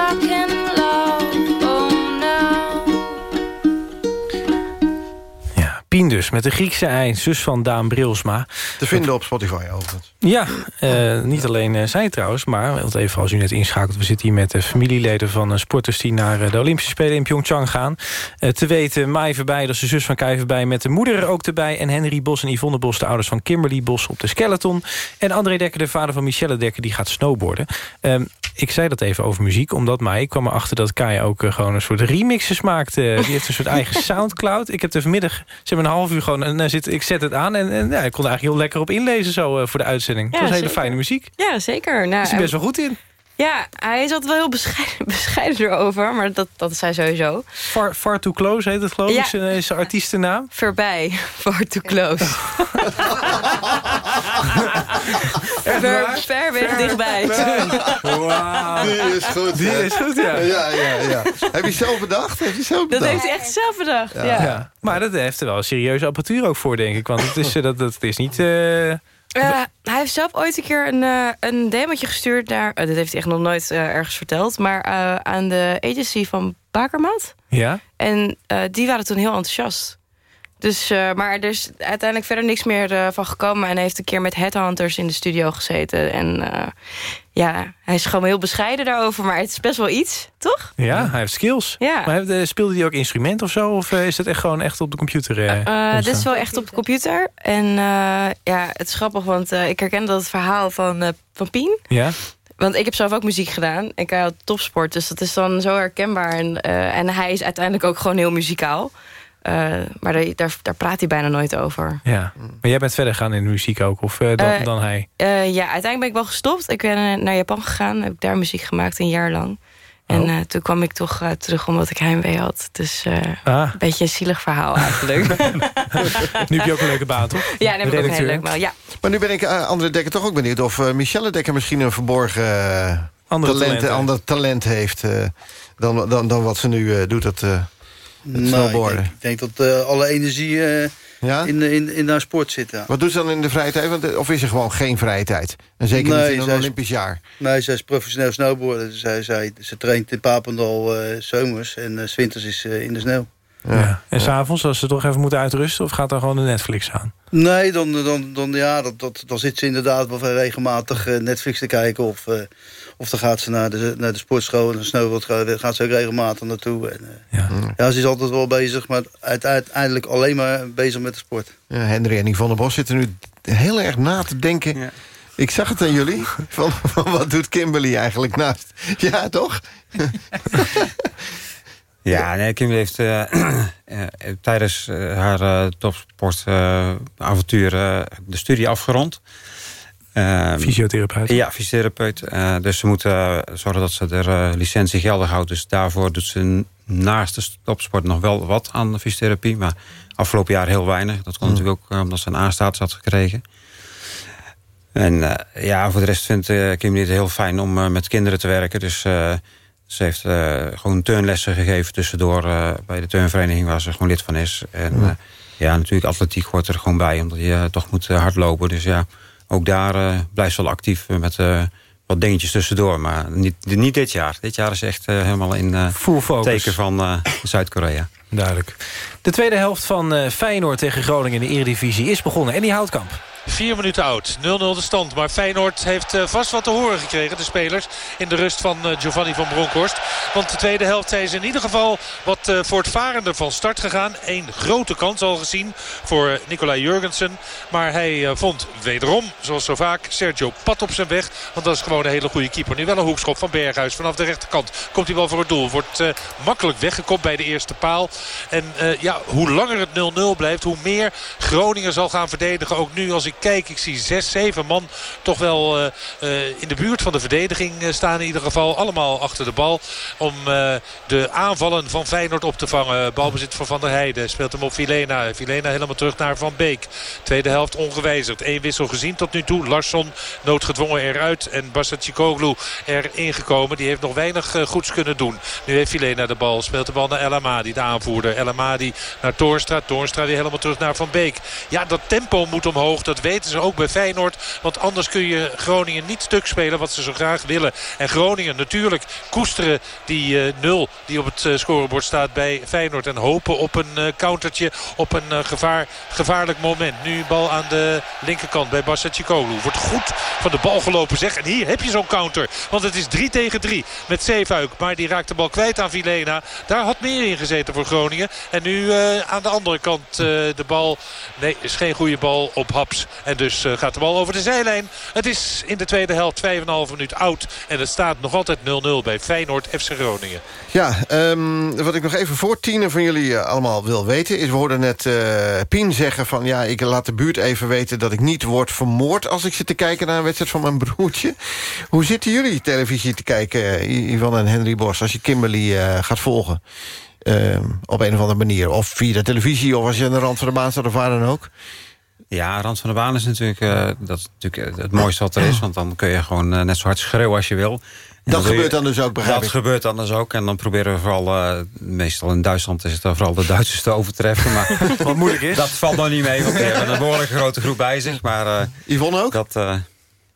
Pien dus, met de Griekse eind, zus van Daan Brilsma. Te vinden op Spotify overigens. Ja, eh, niet alleen eh, zij trouwens, maar want even als u net inschakelt... we zitten hier met de familieleden van eh, sporters... die naar de Olympische Spelen in Pyeongchang gaan. Te weten, Mai Verbij, dat is de zus van Kai Verbij... met de moeder er ook erbij. En Henry Bos en Yvonne Bos, de ouders van Kimberly Bos... op de skeleton. En André Dekker, de vader van Michelle Dekker, die gaat snowboarden. Ehm, ik zei dat even over muziek, omdat ik kwam erachter dat Kai ook gewoon een soort remixes maakt. Eh, die heeft een soort eigen Soundcloud. Ik heb er vanmiddag, ze hebben half uur gewoon... En, eh, zit, ik zet het aan en, en ja, ik kon er eigenlijk heel lekker op inlezen zo, eh, voor de uitzending. het was hele fijne muziek. Ja, zeker. Nou, is hij best wel goed in. Ja, hij is altijd wel heel bescheiden, bescheiden erover, maar dat, dat is hij sowieso. Far, far Too Close heet het geloof ik, Ja. zijn, is zijn artiestennaam. Voorbij, far too close. ver, ver weg dichtbij. Wauw. Die is goed. Die hè? is goed, ja. Ja, ja, ja. Heb je zelf bedacht? Heb je zelf Dat bedacht? heeft hij echt zelf bedacht. Ja. Ja. Maar dat heeft er wel een serieuze apparatuur ook voor, denk ik. Want het is, eh, dat, dat is niet... eh, Eh, hij heeft zelf ooit een keer een, eh een demootje gestuurd naar... eh, dat heeft hij echt nog nooit ergens verteld... maar eh, aan de agency van Bakermat. ja? En eh, die waren toen heel enthousiast. Dus, eh, maar er is uiteindelijk verder niks meer eh, van gekomen. En hij heeft een keer met Headhunters in de studio gezeten. En eh, ja, hij is gewoon heel bescheiden daarover. Maar het is best wel iets, toch? Ja, hij heeft skills. Ja. Maar speelde hij ook instrument of zo? Of is het echt gewoon echt op de computer? dit is wel echt op de computer. En ja, het is grappig, want ik herken dat het verhaal van, van Pien. Ja? Want ik heb zelf ook muziek gedaan. Ik had topsport, dus dat is dan zo herkenbaar. En, en hij is uiteindelijk ook gewoon heel muzikaal. Eh, maar daar, daar, daar praat hij bijna nooit over. Ja. Maar jij bent verder gegaan in de muziek ook? Of eh, dan, Eh, dan hij? Eh, ja, uiteindelijk ben ik wel gestopt. Ik ben naar Japan gegaan. Heb ik daar muziek gemaakt, een jaar lang. En Oh. eh, toen kwam ik toch eh, terug omdat ik heimwee had. Dus eh, Ah. een beetje een zielig verhaal eigenlijk. Nu heb je ook een leuke baan, toch? ja, dan heb ik ook een heel leuk baan. Ja. Maar nu ben ik uh, André Dekker toch ook benieuwd... of uh, Michelle Dekker misschien een verborgen uh, Andere talent, ander talent heeft... Uh, dan, dan, dan wat ze nu uh, doet, dat, uh, het Nou, ik, denk, ik denk dat uh, alle energie uh, ja? in, in, in haar sport zit. Ja. Wat doet ze dan in de vrije tijd? Want, of is er gewoon geen vrije tijd? En zeker Nee, niet in een is- Olympisch jaar. Nee, zij is professioneel snowboarder. Dus zij, zij, ze traint in Papendal eh, zomers en eh, 's winters is ze in de sneeuw. Ja. En s'avonds, als ze toch even moeten uitrusten... of gaat dan gewoon de Netflix aan? Nee, dan, dan, dan, ja, dat, dat, dan zit ze inderdaad wel regelmatig eh, Netflix te kijken. Of, eh, of dan gaat ze naar de, naar de sportschool en de snowboard gaat ze ook regelmatig naartoe. En, eh, ja. ja, ze is altijd wel bezig, maar uite- uiteindelijk alleen maar bezig met de sport. Ja, Henry en Yvonne Bos zitten nu heel erg na te denken. Ik zag het aan jullie. Van, van wat doet Kimberly eigenlijk naast? Ja, toch? Ja, nee, Kim heeft eh, eh, tijdens haar uh, topsportavontuur de studie afgerond. Ehm, Fysiotherapeut? Ja, fysiotherapeut. Uh, dus ze moeten zorgen dat ze er licentie geldig houdt. Dus daarvoor doet ze naast de topsport nog wel wat aan de fysiotherapie. Maar afgelopen jaar heel weinig. Dat komt Mm. natuurlijk ook omdat ze een aanstatus had gekregen. En uh, ja, voor de rest vindt uh, Kim het heel fijn om uh, met kinderen te werken. Dus ze heeft gewoon turnlessen gegeven tussendoor bij de turnvereniging waar ze gewoon lid van is. En Ja. ja, natuurlijk atletiek hoort er gewoon bij, omdat je toch moet hardlopen. Dus ja, ook daar blijft ze wel actief met wat dingetjes tussendoor. Maar niet, niet dit jaar. Dit jaar is echt helemaal in Full focus. teken van Zuid-Korea. Duidelijk. De tweede helft van Feyenoord tegen Groningen in de Eredivisie is begonnen. En die Houtkamp. Vier minuten oud. 0-0 de stand. Maar Feyenoord heeft uh, vast wat te horen gekregen. De spelers in de rust van uh, Giovanni van Bronckhorst. Want de tweede helft zijn ze in ieder geval wat uh, voortvarender van start gegaan. Eén grote kans al gezien voor Nicolai Jurgensen. Maar hij vond wederom, zoals zo vaak, Sergio Pat op zijn weg. Want dat is gewoon een hele goede keeper. Nu wel een hoekschop van Berghuis vanaf de rechterkant. Komt hij wel voor het doel. Wordt makkelijk weggekopt bij de eerste paal. En ja, hoe langer het 0-0 blijft, hoe meer Groningen zal gaan verdedigen. Ook nu als ik kijk, ik zie zes, zeven man toch wel uh, uh, in de buurt van de verdediging staan in ieder geval. Allemaal achter de bal om de aanvallen van Feyenoord op te vangen. Balbezit voor Van der Heijden. Speelt hem op Vilena. Vilena helemaal terug naar Van Beek. Tweede helft ongewijzigd. Eén wissel gezien tot nu toe. Larsson noodgedwongen eruit. En Basacicoglu er ingekomen. Die heeft nog weinig goeds kunnen doen. Nu heeft Vilena de bal. Speelt de bal naar El Amadi, de aanvoerder. El Amadi naar Toornstra. Toornstra weer helemaal terug naar Van Beek. Ja, dat tempo moet omhoog. Dat weten ze ook bij Feyenoord. Want anders kun je Groningen niet stuk spelen wat ze zo graag willen. En Groningen natuurlijk koesteren die uh, nul die op het uh, scorebord staat bij Feyenoord. En hopen op een uh, countertje op een gevaar, gevaarlijk moment. Nu bal aan de linkerkant bij Bassa Chikolu. Wordt goed van de bal gelopen zeg. En hier heb je zo'n counter. Want het is 3 tegen 3 met Zeefuik. Maar die raakt de bal kwijt aan Vilena. Daar had meer in gezeten voor Groningen. En nu aan de andere kant de bal. Nee, is geen goede bal op Haps. En dus gaat de bal over de zijlijn. Het is in de tweede helft 5,5 minuut oud. En het staat nog altijd 0-0 bij Feyenoord FC Groningen. Ja, um, wat ik nog even voor tienen van jullie uh, allemaal wil weten... is we hoorden net uh, Pien zeggen van... ja, ik laat de buurt even weten dat ik niet word vermoord... als ik zit te kijken naar een wedstrijd van mijn broertje. Hoe zitten jullie televisie te kijken, Ivan en Henry Bos... als je Kimberly gaat volgen? Uh, op een of andere manier. Of via de televisie, of als je aan de rand van de baan staat of waar dan ook. Ja, rand van de baan is natuurlijk, uh, dat is natuurlijk het mooiste wat er is. Want dan kun je gewoon uh, net zo hard schreeuwen als je wil. En dat gebeurt dan dus ook, begrijp Dat gebeurt dan dus ook. En dan proberen we vooral, uh, meestal in Duitsland is het dan vooral de Duitsers te overtreffen. Maar wat moeilijk is. Dat valt nog niet mee, want die hebben een behoorlijke grote groep bij zich. Maar, Yvonne ook? Dat,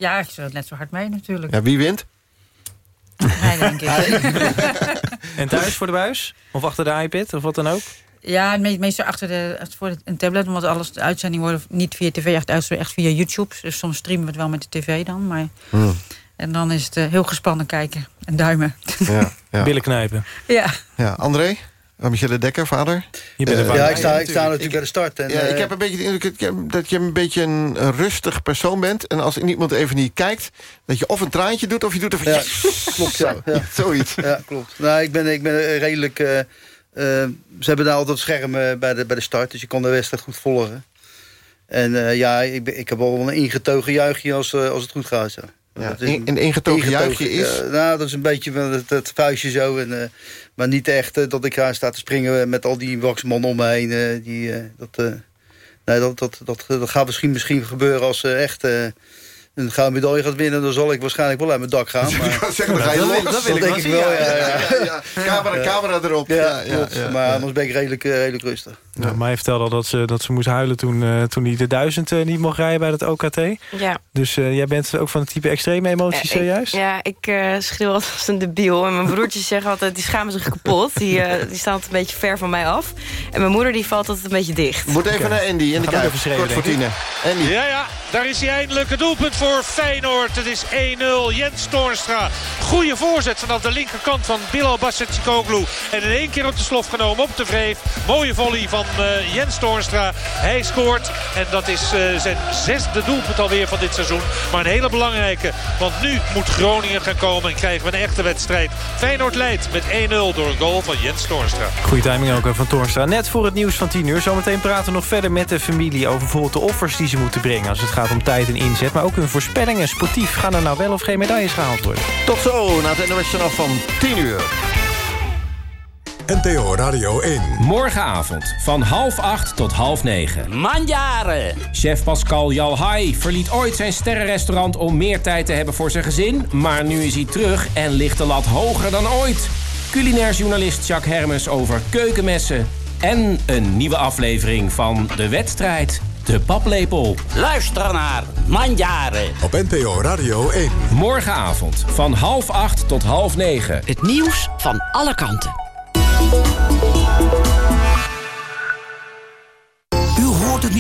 ja, ik het net zo hard mee natuurlijk. Ja, wie wint? Hij, denk ik. en thuis voor de buis? Of achter de iPad? Of wat dan ook? Ja, meestal achter de, voor een tablet. Omdat alles de uitzendingen worden niet via tv, echt, echt via YouTube. Dus soms streamen we het wel met de tv dan. Maar... Hmm. En dan is het uh, heel gespannen kijken en duimen. Ja, ja. Billen knijpen. Ja. ja André? Michelle Dekker, vader? Je bent uh, ja, ik sta, ik sta natuurlijk ik, bij de start. En, ja, ik heb een beetje de indruk dat je een beetje een rustig persoon bent. En als iemand even niet kijkt, dat je of een traantje doet... of je doet even... Ja, klopt, ja. ja. Zoiets. Ja, klopt. Nou, ik ben, ik ben redelijk... Uh, ze hebben daar altijd schermen bij de, bij de start, dus je kan de wedstrijd goed volgen. En uh, ja, ik, ik heb al een ingetogen juichje als, uh, als het goed gaat. Zo. Ja, een, een ingetogen juichje is? nou, dat is een beetje het, het vuistje zo. En, maar niet echt dat ik ga staan te springen met al die waxmannen om me heen. die, dat, nee, dat, dat, dat, dat, gaat misschien, misschien gebeuren als ze echt een gouden medaille gaat winnen... dan zal ik waarschijnlijk wel uit mijn dak gaan. Maar... zeggen, dan ga je los. Dat, dat denk ik wel, ja. ja, ja. Camera, camera erop. Ja, maar anders ben ik redelijk, uh, redelijk rustig. Nou, mij vertelde al dat ze, dat ze moest huilen toen, uh, toen hij de duizend uh, niet mocht rijden bij het OKT. Ja. Dus jij bent ook van het type extreme emoties juist? Ja, ik schreeuw altijd als een debiel. En mijn broertjes zeggen altijd, die schamen zich kapot. Die, die staan altijd een beetje ver van mij af. En mijn moeder die valt altijd een beetje dicht. Moet even naar Andy in de. Kort voor. Andy. Ja, ja, daar is hij eindelijk. Het doelpunt voor Feyenoord. Het is 1-0. Jens Toornstra. Goede voorzet vanaf de linkerkant van Bilal Bassetsikoglu. En in één keer op de slof genomen op de vreef. Mooie volley van uh, Jens Toornstra. Hij scoort. En dat is uh, zijn zesde doelpunt alweer van dit seizoen. Maar een hele belangrijke. Want nu moet Groningen gaan komen en krijgen we een echte wedstrijd. Feyenoord leidt met 1-0 door een goal van Jens Toornstra. Goede timing ook van Toornstra. Net voor het nieuws van 10 uur. Zometeen praten we nog verder met de familie over bijvoorbeeld de offers die ze moeten brengen. Als het gaat om tijd en inzet. Maar ook hun voorspellingen sportief. Gaan er nou wel of geen medailles gehaald worden? Tot zo, na het NOS van 10 uur. NTO Radio 1. Morgenavond van half acht tot half negen. Manjaren. Chef Pascal Jalhai verliet ooit zijn sterrenrestaurant om meer tijd te hebben voor zijn gezin. Maar nu is hij terug en ligt de lat hoger dan ooit. Culinair journalist Jacques Hermes over keukenmessen. En een nieuwe aflevering van De Wedstrijd. De paplepel. Luister naar Manjaren. Op NPO Radio 1. Morgenavond van half acht tot half negen. Het nieuws van alle kanten.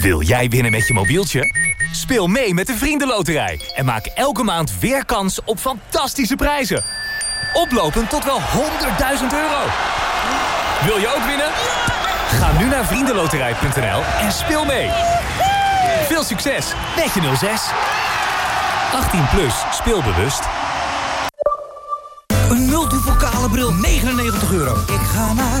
Wil jij winnen met je mobieltje? Speel mee met de Vriendenloterij en maak elke maand weer kans op fantastische prijzen. Oplopend tot wel 100.000 euro. Wil je ook winnen? Ga nu naar vriendenloterij.nl en speel mee. Veel succes met je 06. 18 plus, speelbewust. Een multipokale bril, 99 euro. Ik ga naar.